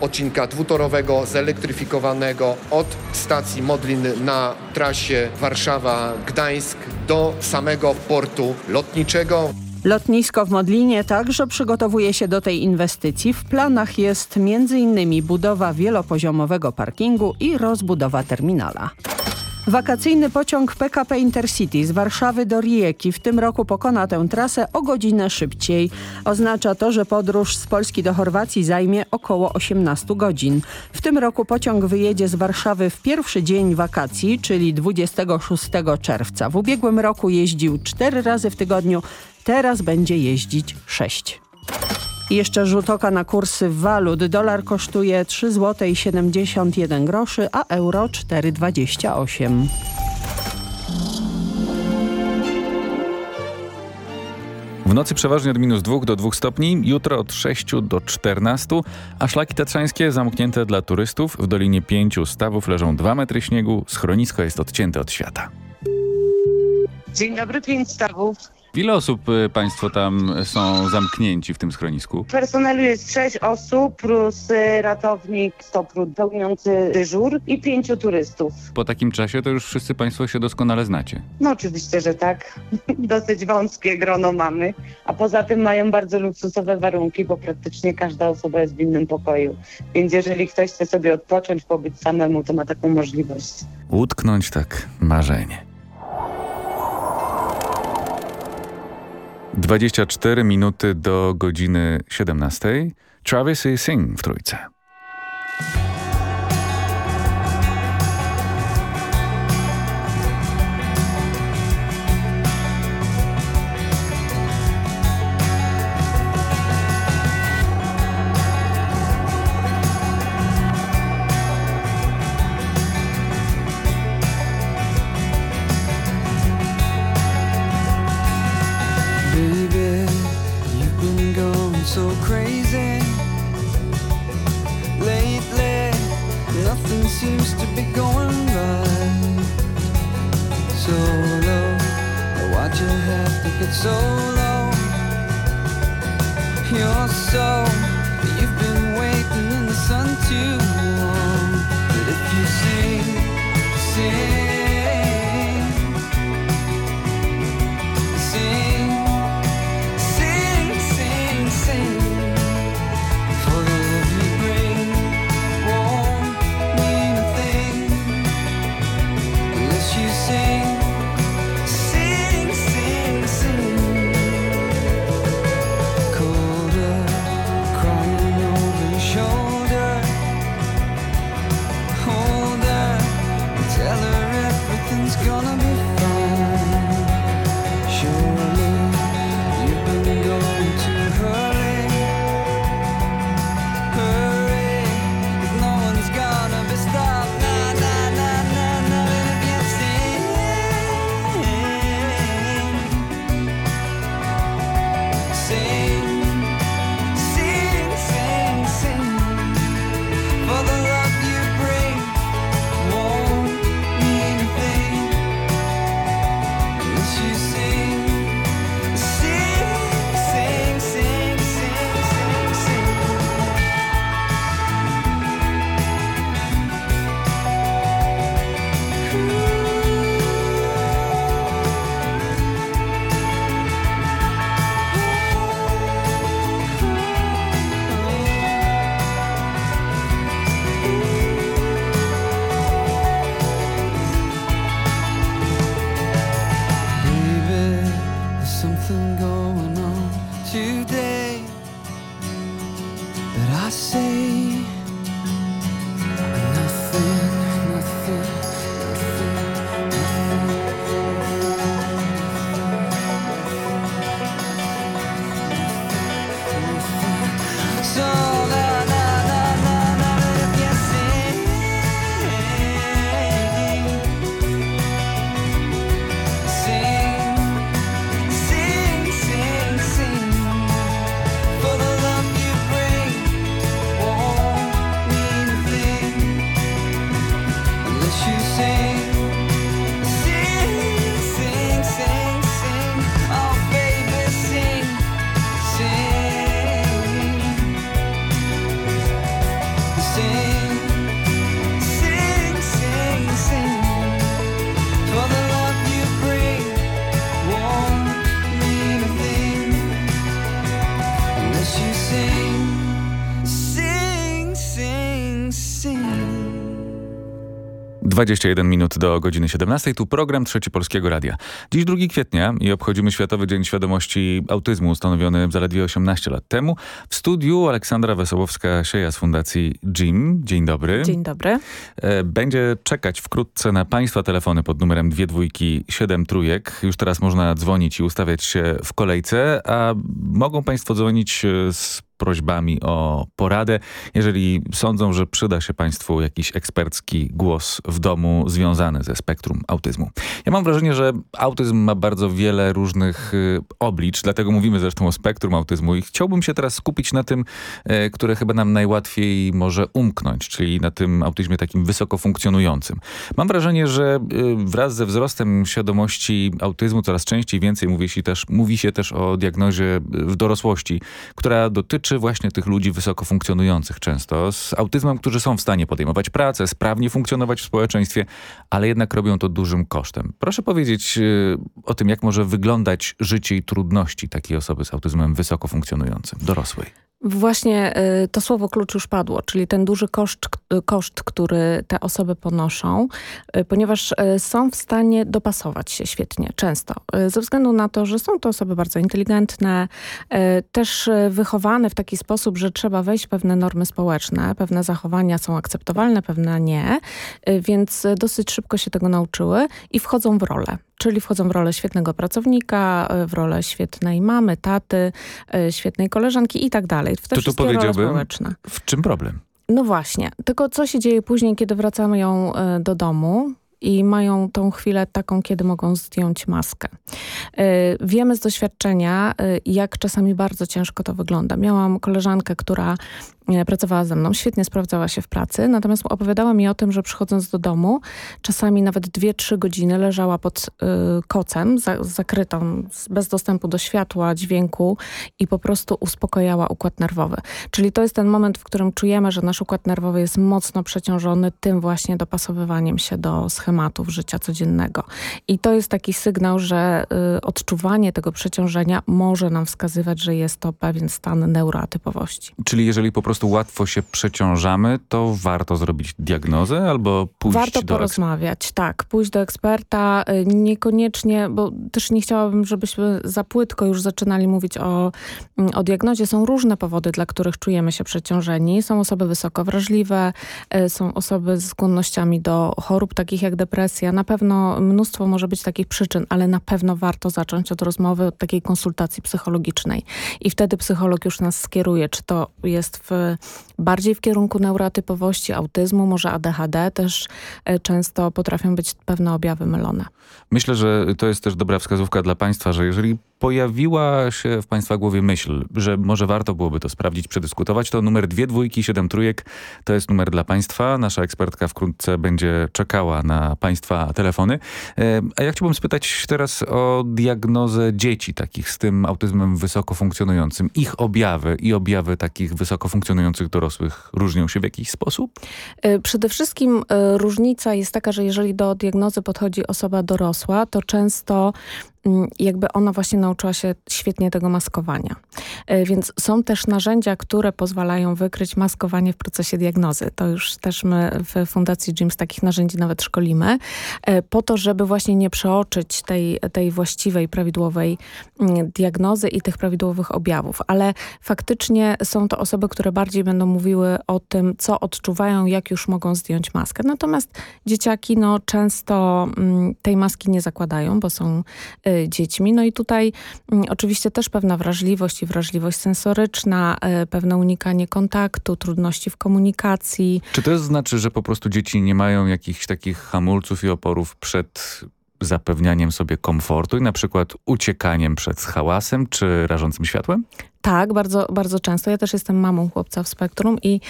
odcinka dwutorowego, zelektryfikowanego od stacji Modlin na trasie Warszawa-Gdańsk do samego portu lotniczego.
Lotnisko w Modlinie także przygotowuje się do tej inwestycji. W planach jest m.in. budowa wielopoziomowego parkingu i rozbudowa terminala. Wakacyjny pociąg PKP Intercity z Warszawy do Rijeki w tym roku pokona tę trasę o godzinę szybciej. Oznacza to, że podróż z Polski do Chorwacji zajmie około 18 godzin. W tym roku pociąg wyjedzie z Warszawy w pierwszy dzień wakacji, czyli 26 czerwca. W ubiegłym roku jeździł cztery razy w tygodniu, teraz będzie jeździć sześć. I jeszcze rzut oka na kursy walut. Dolar kosztuje 3 zł i 71 groszy, a euro 4,28.
W nocy przeważnie od minus 2 do 2 stopni, jutro od 6 do 14, a szlaki tatrzańskie zamknięte dla turystów. W Dolinie Pięciu Stawów leżą 2 metry śniegu, schronisko jest odcięte od świata.
Dzień dobry, Pięć Stawów.
Ile osób y, państwo tam są zamknięci w tym schronisku?
Personelu jest sześć osób plus y, ratownik Stoprut pełniący dyżur i pięciu turystów.
Po takim czasie to już wszyscy państwo się doskonale znacie.
No oczywiście, że tak. Dosyć wąskie grono mamy, a poza tym mają bardzo luksusowe warunki, bo praktycznie każda osoba jest w innym pokoju. Więc jeżeli ktoś chce sobie odpocząć, pobyć samemu, to ma taką możliwość.
Utknąć tak marzenie. 24 minuty do godziny 17. Travis i Sing w trójce. 21 minut do godziny 17. Tu program Trzeci Polskiego Radia. Dziś 2 kwietnia i obchodzimy Światowy Dzień Świadomości Autyzmu ustanowiony zaledwie 18 lat temu. W studiu Aleksandra Wesołowska-Sieja z Fundacji JIM. Dzień dobry.
Dzień dobry.
E, będzie czekać wkrótce na Państwa telefony pod numerem 2273 trójek. Już teraz można dzwonić i ustawiać się w kolejce, a mogą Państwo dzwonić e, z prośbami o poradę, jeżeli sądzą, że przyda się Państwu jakiś ekspercki głos w domu związany ze spektrum autyzmu. Ja mam wrażenie, że autyzm ma bardzo wiele różnych y, oblicz, dlatego mówimy zresztą o spektrum autyzmu i chciałbym się teraz skupić na tym, y, które chyba nam najłatwiej może umknąć, czyli na tym autyzmie takim wysoko funkcjonującym. Mam wrażenie, że y, wraz ze wzrostem świadomości autyzmu coraz częściej więcej mówi się też, mówi się też o diagnozie w dorosłości, która dotyczy dotyczy właśnie tych ludzi wysoko funkcjonujących często, z autyzmem, którzy są w stanie podejmować pracę, sprawnie funkcjonować w społeczeństwie, ale jednak robią to dużym kosztem. Proszę powiedzieć y, o tym, jak może wyglądać życie i trudności takiej osoby z autyzmem wysoko funkcjonującym, dorosłej.
Właśnie y, to słowo klucz już padło, czyli ten duży koszt, y, koszt, który te osoby ponoszą, y, ponieważ są w stanie dopasować się świetnie, często. Ze względu na to, że są to osoby bardzo inteligentne, też wychowane w taki sposób, że trzeba wejść w pewne normy społeczne, pewne zachowania są akceptowalne, pewne nie, więc dosyć szybko się tego nauczyły i wchodzą w rolę czyli wchodzą w rolę świetnego pracownika, w rolę świetnej mamy, taty, świetnej koleżanki i tak dalej w te
to tu powiedziałbym, w czym problem?
No właśnie. Tylko co się dzieje później, kiedy wracamy ją e, do domu? i mają tą chwilę taką, kiedy mogą zdjąć maskę. E, wiemy z doświadczenia, e, jak czasami bardzo ciężko to wygląda. Miałam koleżankę, która pracowała ze mną, świetnie sprawdzała się w pracy, natomiast opowiadała mi o tym, że przychodząc do domu, czasami nawet 2-3 godziny leżała pod y, kocem, za, zakrytą, bez dostępu do światła, dźwięku i po prostu uspokojała układ nerwowy. Czyli to jest ten moment, w którym czujemy, że nasz układ nerwowy jest mocno przeciążony tym właśnie dopasowywaniem się do schematów życia codziennego. I to jest taki sygnał, że y, odczuwanie tego przeciążenia może nam wskazywać, że jest to pewien stan neuroatypowości.
Czyli jeżeli po prostu prostu łatwo się przeciążamy, to warto zrobić diagnozę albo pójść
warto
do...
Warto porozmawiać, tak. Pójść do eksperta, y, niekoniecznie, bo też nie chciałabym, żebyśmy za płytko już zaczynali mówić o, mm, o diagnozie. Są różne powody, dla których czujemy się przeciążeni. Są osoby wysoko wrażliwe, y, są osoby z skłonnościami do chorób takich jak depresja. Na pewno mnóstwo może być takich przyczyn, ale na pewno warto zacząć od rozmowy, od takiej konsultacji psychologicznej. I wtedy psycholog już nas skieruje, czy to jest w bardziej w kierunku neurotypowości, autyzmu, może ADHD też e, często potrafią być pewne objawy mylone.
Myślę, że to jest też dobra wskazówka dla Państwa, że jeżeli pojawiła się w Państwa głowie myśl, że może warto byłoby to sprawdzić, przedyskutować, to numer dwie dwójki, siedem trójek to jest numer dla Państwa. Nasza ekspertka wkrótce będzie czekała na Państwa telefony. E, a ja chciałbym spytać teraz o diagnozę dzieci takich z tym autyzmem wysoko funkcjonującym. Ich objawy i objawy takich wysoko funkcjonujących dorosłych różnią się w jakiś sposób?
E, przede wszystkim e, różnica jest taka, że jeżeli do diagnozy podchodzi osoba dorosła, to często jakby ona właśnie nauczyła się świetnie tego maskowania. E, więc są też narzędzia, które pozwalają wykryć maskowanie w procesie diagnozy. To już też my w Fundacji JIMS takich narzędzi nawet szkolimy, e, po to, żeby właśnie nie przeoczyć tej, tej właściwej, prawidłowej mm, diagnozy i tych prawidłowych objawów. Ale faktycznie są to osoby, które bardziej będą mówiły o tym, co odczuwają, jak już mogą zdjąć maskę. Natomiast dzieciaki no, często mm, tej maski nie zakładają, bo są e, dziećmi. No i tutaj mm, oczywiście też pewna wrażliwość i wrażliwość sensoryczna, e, pewne unikanie kontaktu, trudności w komunikacji.
Czy to znaczy, że po prostu dzieci nie mają jakichś takich hamulców i oporów przed zapewnianiem sobie komfortu i na przykład uciekaniem przed hałasem czy rażącym światłem?
Tak, bardzo, bardzo często. Ja też jestem mamą chłopca w spektrum i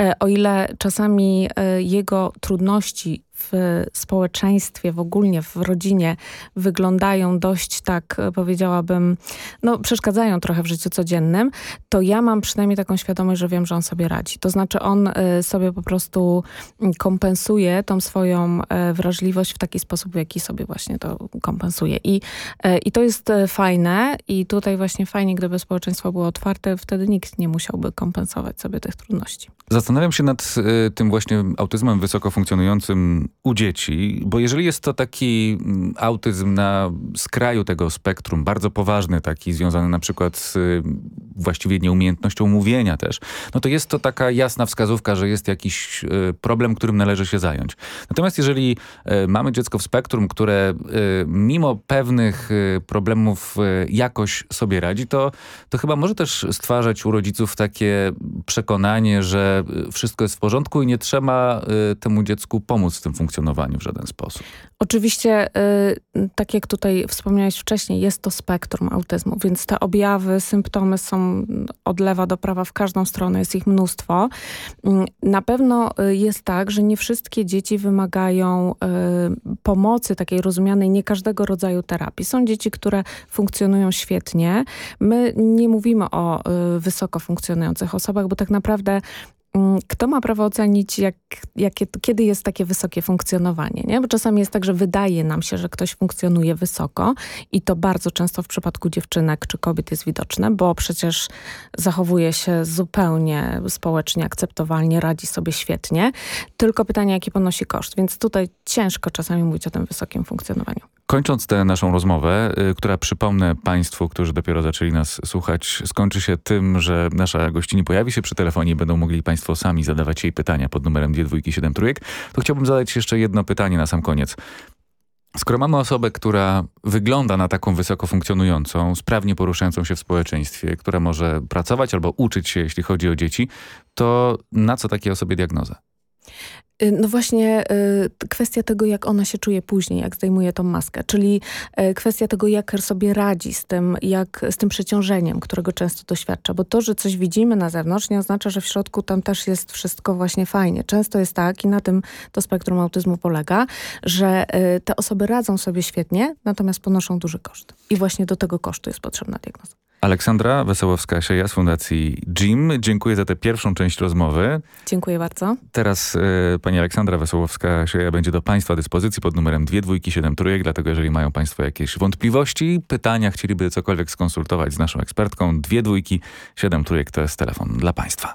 e, o ile czasami e, jego trudności w społeczeństwie, w ogólnie w rodzinie wyglądają dość tak, powiedziałabym, no przeszkadzają trochę w życiu codziennym, to ja mam przynajmniej taką świadomość, że wiem, że on sobie radzi. To znaczy on y, sobie po prostu kompensuje tą swoją y, wrażliwość w taki sposób, w jaki sobie właśnie to kompensuje. I, y, i to jest fajne i tutaj właśnie fajnie, gdyby społeczeństwo było otwarte, wtedy nikt nie musiałby kompensować sobie tych trudności.
Zastanawiam się nad tym właśnie autyzmem wysoko funkcjonującym u dzieci, bo jeżeli jest to taki mm, autyzm na skraju tego spektrum, bardzo poważny, taki związany na przykład z y, właściwie nieumiejętnością mówienia też, no to jest to taka jasna wskazówka, że jest jakiś y, problem, którym należy się zająć. Natomiast jeżeli y, mamy dziecko w spektrum, które mimo pewnych problemów jakoś sobie radzi, to, to chyba może też stwarzać u rodziców takie przekonanie, że wszystko jest w porządku i nie trzeba temu dziecku pomóc w tym funkcjonowaniu w żaden sposób.
Oczywiście, y, tak jak tutaj wspomniałeś wcześniej, jest to spektrum autyzmu, więc te objawy, symptomy są od lewa do prawa w każdą stronę, jest ich mnóstwo. Mm, na pewno y, jest tak, że nie wszystkie dzieci wymagają y, pomocy takiej rozumianej, nie każdego rodzaju terapii. Są dzieci, które funkcjonują świetnie. My nie mówimy o wysoko funkcjonujących osobach, bo tak naprawdę kto ma prawo ocenić, jak, jakie, kiedy jest takie wysokie funkcjonowanie? Nie? Bo czasami jest tak, że wydaje nam się, że ktoś funkcjonuje wysoko i to bardzo często w przypadku dziewczynek czy kobiet jest widoczne, bo przecież zachowuje się zupełnie społecznie akceptowalnie, radzi sobie świetnie. Tylko pytanie, jaki ponosi koszt. Więc tutaj ciężko czasami mówić o tym wysokim funkcjonowaniu.
Kończąc tę naszą rozmowę, y, która przypomnę Państwu, którzy dopiero zaczęli nas słuchać, skończy się tym, że nasza gościni pojawi się przy telefonie i będą mogli Państwo sami zadawać jej pytania pod numerem 227 trójek, to chciałbym zadać jeszcze jedno pytanie na sam koniec. Skoro mamy osobę, która wygląda na taką wysoko funkcjonującą, sprawnie poruszającą się w społeczeństwie, która może pracować albo uczyć się, jeśli chodzi o dzieci, to na co takiej osobie diagnoza?
Y, no właśnie y, kwestia tego, jak ona się czuje później, jak zdejmuje tą maskę, czyli y, kwestia tego, jak sobie radzi z tym, jak, z tym przeciążeniem, którego często doświadcza, bo to, że coś widzimy na zewnątrz nie oznacza, że w środku tam też jest wszystko właśnie fajnie. Często jest tak i na tym to spektrum autyzmu polega, że te osoby radzą sobie świetnie, natomiast ponoszą duży koszt. I właśnie do tego kosztu jest potrzebna diagnoza.
Aleksandra Wesołowska-Sieja z Fundacji JIM. Dziękuję za tę pierwszą część rozmowy.
Dziękuję bardzo.
Teraz y, pani Aleksandra Wesołowska-Sieja będzie do Państwa dyspozycji pod numerem 227 trójek, dlatego jeżeli mają Państwo jakieś wątpliwości, pytania, chcieliby cokolwiek skonsultować z naszą ekspertką, dwie dwójki, siedem trójek to jest telefon dla Państwa.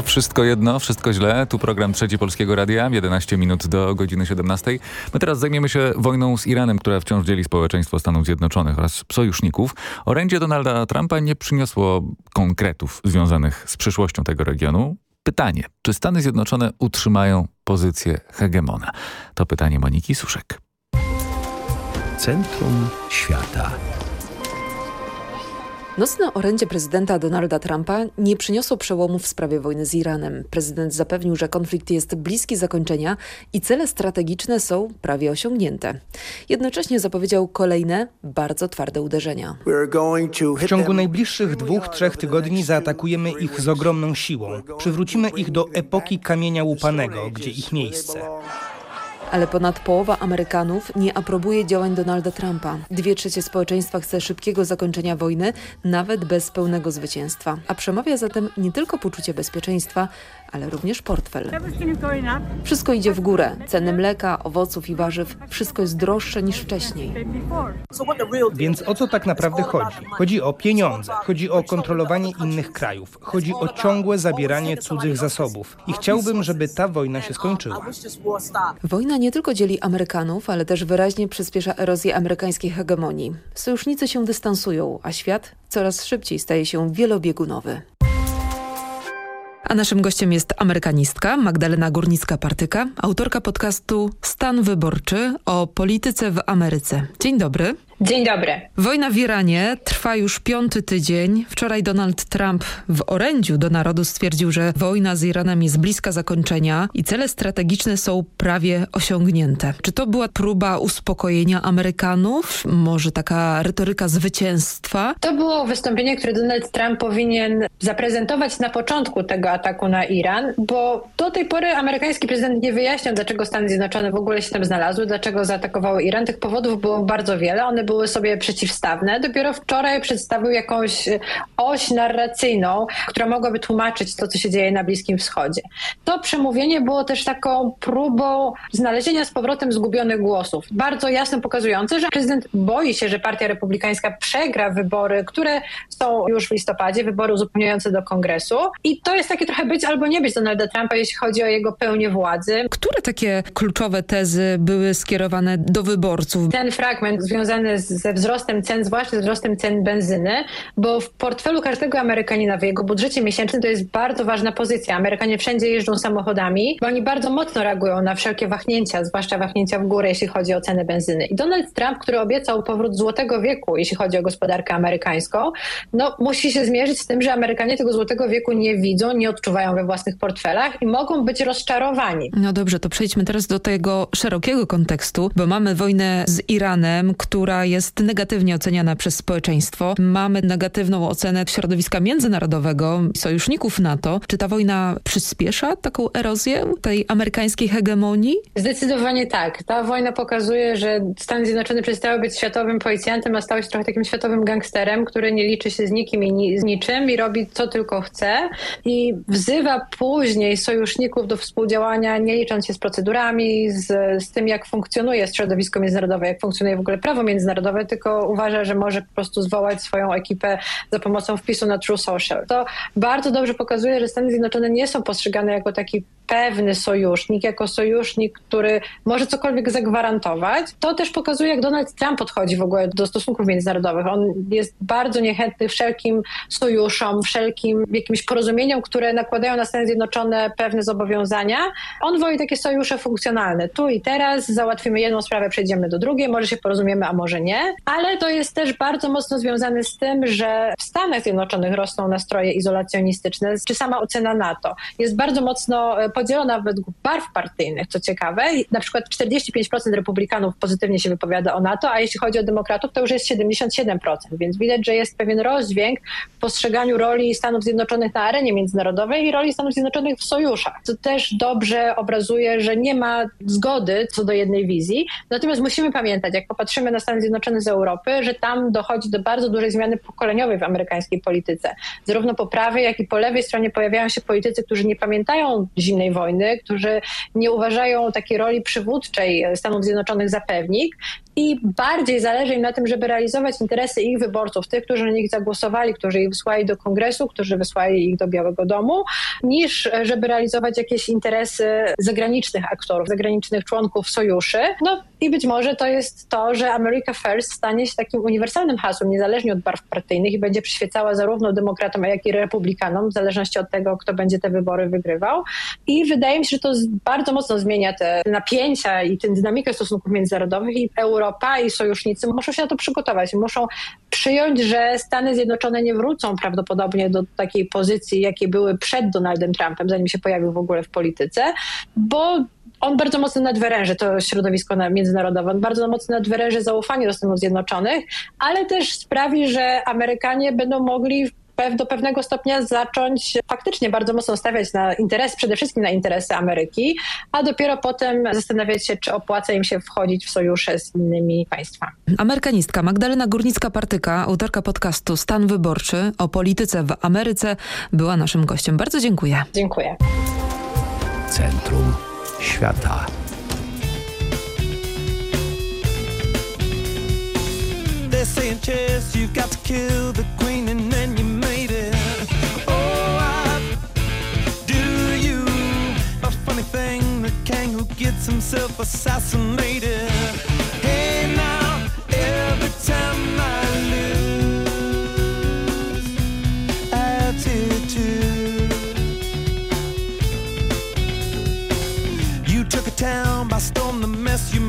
Wszystko jedno, wszystko źle.
Tu program Trzeci Polskiego Radia, 11 minut do godziny 17. My teraz zajmiemy się wojną z Iranem, która wciąż dzieli społeczeństwo Stanów Zjednoczonych oraz sojuszników. Orędzie Donalda Trumpa nie przyniosło konkretów związanych z przyszłością tego regionu. Pytanie, czy Stany Zjednoczone utrzymają pozycję hegemona? To pytanie Moniki Suszek.
Centrum świata.
Nocne orędzie prezydenta Donalda Trumpa nie przyniosło przełomu w sprawie wojny z Iranem. Prezydent zapewnił, że konflikt jest bliski zakończenia i cele strategiczne są prawie osiągnięte. Jednocześnie zapowiedział kolejne, bardzo twarde uderzenia.
W ciągu najbliższych dwóch, trzech tygodni zaatakujemy ich z ogromną siłą. Przywrócimy ich do epoki kamienia łupanego, gdzie ich miejsce.
Ale ponad połowa Amerykanów nie aprobuje działań Donalda Trumpa. Dwie trzecie społeczeństwa chce szybkiego zakończenia wojny, nawet bez pełnego zwycięstwa. A przemawia zatem nie tylko poczucie bezpieczeństwa, ale również portfel. Wszystko idzie w górę. Ceny mleka, owoców i warzyw, wszystko jest droższe niż wcześniej.
Więc o co tak naprawdę chodzi? Chodzi o pieniądze, chodzi o kontrolowanie innych krajów, chodzi o ciągłe zabieranie cudzych zasobów. I chciałbym, żeby ta wojna się skończyła.
Wojna nie tylko dzieli Amerykanów, ale też wyraźnie przyspiesza erozję amerykańskiej hegemonii. Sojusznicy się dystansują, a świat coraz szybciej staje się wielobiegunowy. A naszym gościem jest amerykanistka Magdalena Górnicka-Partyka, autorka podcastu Stan Wyborczy o polityce w Ameryce. Dzień dobry.
Dzień dobry.
Wojna w Iranie trwa już piąty tydzień. Wczoraj Donald Trump w orędziu do narodu stwierdził, że wojna z Iranem jest bliska zakończenia i cele strategiczne są prawie osiągnięte. Czy to była próba uspokojenia Amerykanów? Może taka retoryka zwycięstwa?
To było wystąpienie, które Donald Trump powinien zaprezentować na początku tego ataku na Iran, bo do tej pory amerykański prezydent nie wyjaśniał, dlaczego Stany Zjednoczone w ogóle się tam znalazły, dlaczego zaatakowały Iran. Tych powodów było bardzo wiele. One były sobie przeciwstawne. Dopiero wczoraj przedstawił jakąś oś narracyjną, która mogłaby tłumaczyć to, co się dzieje na Bliskim Wschodzie. To przemówienie było też taką próbą znalezienia z powrotem zgubionych głosów. Bardzo jasno pokazujące, że prezydent boi się, że partia republikańska przegra wybory, które są już w listopadzie, wybory uzupełniające do kongresu. I to jest takie trochę być albo nie być Donalda Trumpa, jeśli chodzi o jego pełnię władzy.
Które takie kluczowe tezy były skierowane do wyborców?
Ten fragment związany ze wzrostem cen, zwłaszcza ze wzrostem cen benzyny, bo w portfelu każdego Amerykanina, w jego budżecie miesięcznym to jest bardzo ważna pozycja. Amerykanie wszędzie jeżdżą samochodami, bo oni bardzo mocno reagują na wszelkie wahnięcia, zwłaszcza wahnięcia w górę, jeśli chodzi o cenę benzyny. I Donald Trump, który obiecał powrót złotego wieku, jeśli chodzi o gospodarkę amerykańską, no musi się zmierzyć z tym, że Amerykanie tego złotego wieku nie widzą, nie odczuwają we własnych portfelach i mogą być rozczarowani.
No dobrze, to przejdźmy teraz do tego szerokiego kontekstu, bo mamy wojnę z Iranem, która jest negatywnie oceniana przez społeczeństwo. Mamy negatywną ocenę środowiska międzynarodowego, sojuszników NATO. Czy ta wojna przyspiesza taką erozję tej amerykańskiej hegemonii?
Zdecydowanie tak. Ta wojna pokazuje, że Stany Zjednoczone przestały być światowym policjantem, a stały się trochę takim światowym gangsterem, który nie liczy się z nikim i ni z niczym i robi co tylko chce i wzywa później sojuszników do współdziałania, nie licząc się z procedurami, z, z tym jak funkcjonuje środowisko międzynarodowe, jak funkcjonuje w ogóle prawo międzynarodowe, tylko uważa, że może po prostu zwołać swoją ekipę za pomocą wpisu na True Social. To bardzo dobrze pokazuje, że Stany Zjednoczone nie są postrzegane jako taki pewny sojusznik, jako sojusznik, który może cokolwiek zagwarantować, to też pokazuje, jak Donald Trump podchodzi w ogóle do stosunków międzynarodowych. On jest bardzo niechętny wszelkim sojuszom, wszelkim jakimś porozumieniom, które nakładają na Stany Zjednoczone pewne zobowiązania. On woli takie sojusze funkcjonalne. Tu i teraz załatwimy jedną sprawę, przejdziemy do drugiej, może się porozumiemy, a może nie. Ale to jest też bardzo mocno związane z tym, że w Stanach Zjednoczonych rosną nastroje izolacjonistyczne, czy sama ocena NATO jest bardzo mocno e, podzielona według barw partyjnych, co ciekawe. Na przykład 45% republikanów pozytywnie się wypowiada o NATO, a jeśli chodzi o demokratów, to już jest 77%, więc widać, że jest pewien rozdźwięk w postrzeganiu roli Stanów Zjednoczonych na arenie międzynarodowej i roli Stanów Zjednoczonych w sojuszach. To też dobrze obrazuje, że nie ma zgody co do jednej wizji. Natomiast musimy pamiętać, jak popatrzymy na Stany Zjednoczone z Europy, że tam dochodzi do bardzo dużej zmiany pokoleniowej w amerykańskiej polityce. Zarówno po prawej, jak i po lewej stronie pojawiają się politycy, którzy nie pamiętają zimnej wojny, którzy nie uważają takiej roli przywódczej Stanów Zjednoczonych za pewnik i bardziej zależy im na tym, żeby realizować interesy ich wyborców, tych, którzy na nich zagłosowali, którzy ich wysłali do kongresu, którzy wysłali ich do Białego Domu, niż żeby realizować jakieś interesy zagranicznych aktorów, zagranicznych członków sojuszy. No i być może to jest to, że America First stanie się takim uniwersalnym hasłem, niezależnie od barw partyjnych i będzie przyświecała zarówno demokratom, jak i republikanom, w zależności od tego, kto będzie te wybory wygrywał. I wydaje mi się, że to bardzo mocno zmienia te napięcia i tę dynamikę stosunków międzynarodowych i Europa i sojusznicy muszą się na to przygotować. Muszą przyjąć, że Stany Zjednoczone nie wrócą prawdopodobnie do takiej pozycji, jakie były przed Donaldem Trumpem, zanim się pojawił w ogóle w polityce, bo on bardzo mocno nadwyręży to środowisko międzynarodowe, on bardzo mocno nadwyręży zaufanie do Stanów Zjednoczonych, ale też sprawi, że Amerykanie będą mogli do pewnego stopnia zacząć faktycznie bardzo mocno stawiać na interes, przede wszystkim na interesy Ameryki, a dopiero potem zastanawiać się, czy opłaca im się wchodzić w sojusze z innymi państwami.
Amerykanistka Magdalena Górnicka-Partyka, autorka podcastu Stan Wyborczy o polityce w Ameryce, była naszym gościem. Bardzo dziękuję.
Dziękuję.
Centrum świata.
They're saying chess, you've got to kill the queen and gets himself assassinated. Hey now, every time I lose attitude. You took a town by storm, the mess you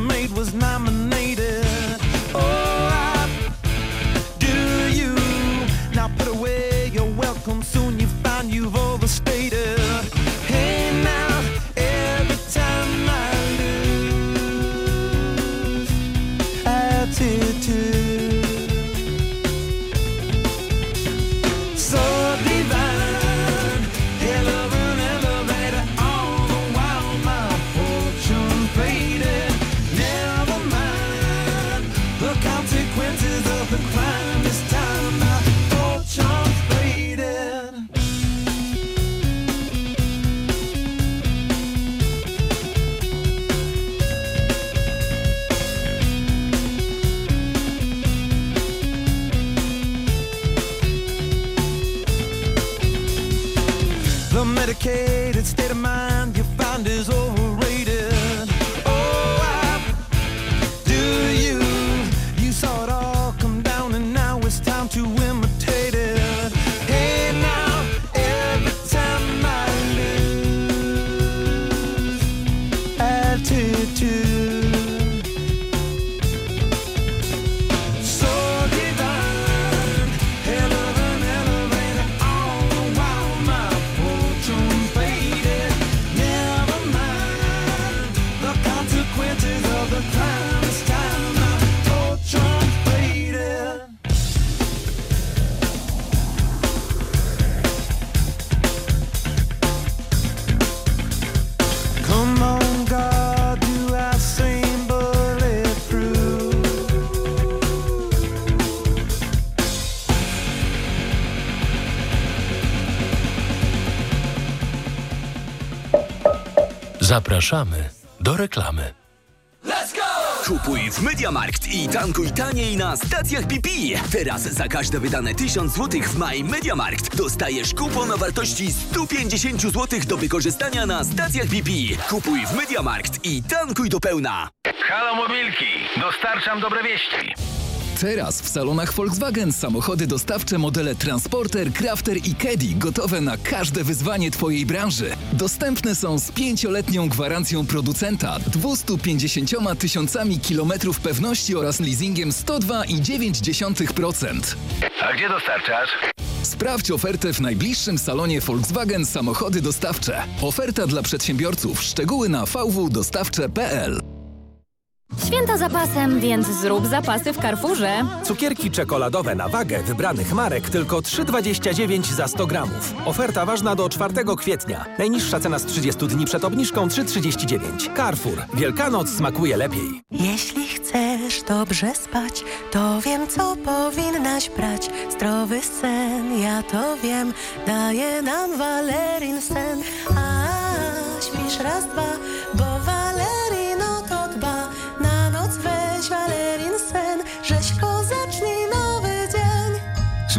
Zapraszamy do reklamy.
Let's go!
Kupuj w Mediamarkt i tankuj taniej na stacjach BP. Teraz za każde wydane 1000 zł w Maj Mediamarkt dostajesz kupon o wartości 150 zł do wykorzystania na stacjach BP. Kupuj w Mediamarkt i tankuj do pełna.
Halo Mobilki, dostarczam dobre wieści.
Teraz w salonach Volkswagen samochody dostawcze modele Transporter, Crafter i Caddy gotowe na każde wyzwanie Twojej branży. Dostępne są z pięcioletnią gwarancją producenta, 250 tysiącami kilometrów pewności oraz leasingiem 102,9%.
A gdzie dostarczasz?
Sprawdź ofertę w najbliższym salonie Volkswagen Samochody Dostawcze. Oferta dla przedsiębiorców. Szczegóły na vwdostawcze.pl
Święta zapasem, więc zrób zapasy w Carrefourze.
Cukierki czekoladowe na wagę wybranych marek tylko 3,29 za 100 gramów. Oferta ważna do 4 kwietnia. Najniższa cena z 30 dni przed obniżką 3,39. Carrefour. Wielkanoc smakuje lepiej.
Jeśli chcesz dobrze spać, to wiem, co powinnaś brać. Zdrowy sen, ja to wiem, daje nam Valerin sen. A śpisz raz, dwa,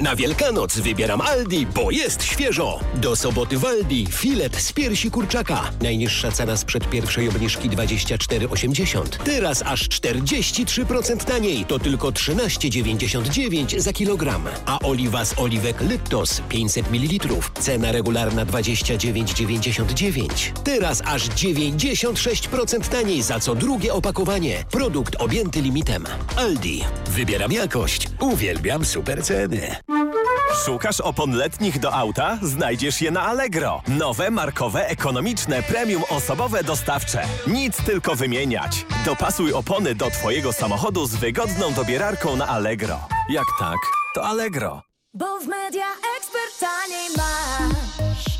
Na Wielkanoc wybieram Aldi, bo jest świeżo. Do soboty w Aldi filet z piersi kurczaka. Najniższa cena sprzed pierwszej obniżki 24,80. Teraz aż 43% taniej. To tylko 13,99 za kilogram. A oliwa z oliwek Lyptos 500 ml. Cena regularna 29,99. Teraz aż 96% taniej za co drugie opakowanie. Produkt objęty limitem. Aldi. Wybieram jakość. Uwielbiam super ceny.
Szukasz opon letnich do auta? Znajdziesz je na Allegro. Nowe, markowe, ekonomiczne, premium osobowe dostawcze. Nic tylko wymieniać. Dopasuj opony do Twojego samochodu z wygodną dobierarką na Allegro. Jak tak, to Allegro.
Bo w Media Expert taniej masz.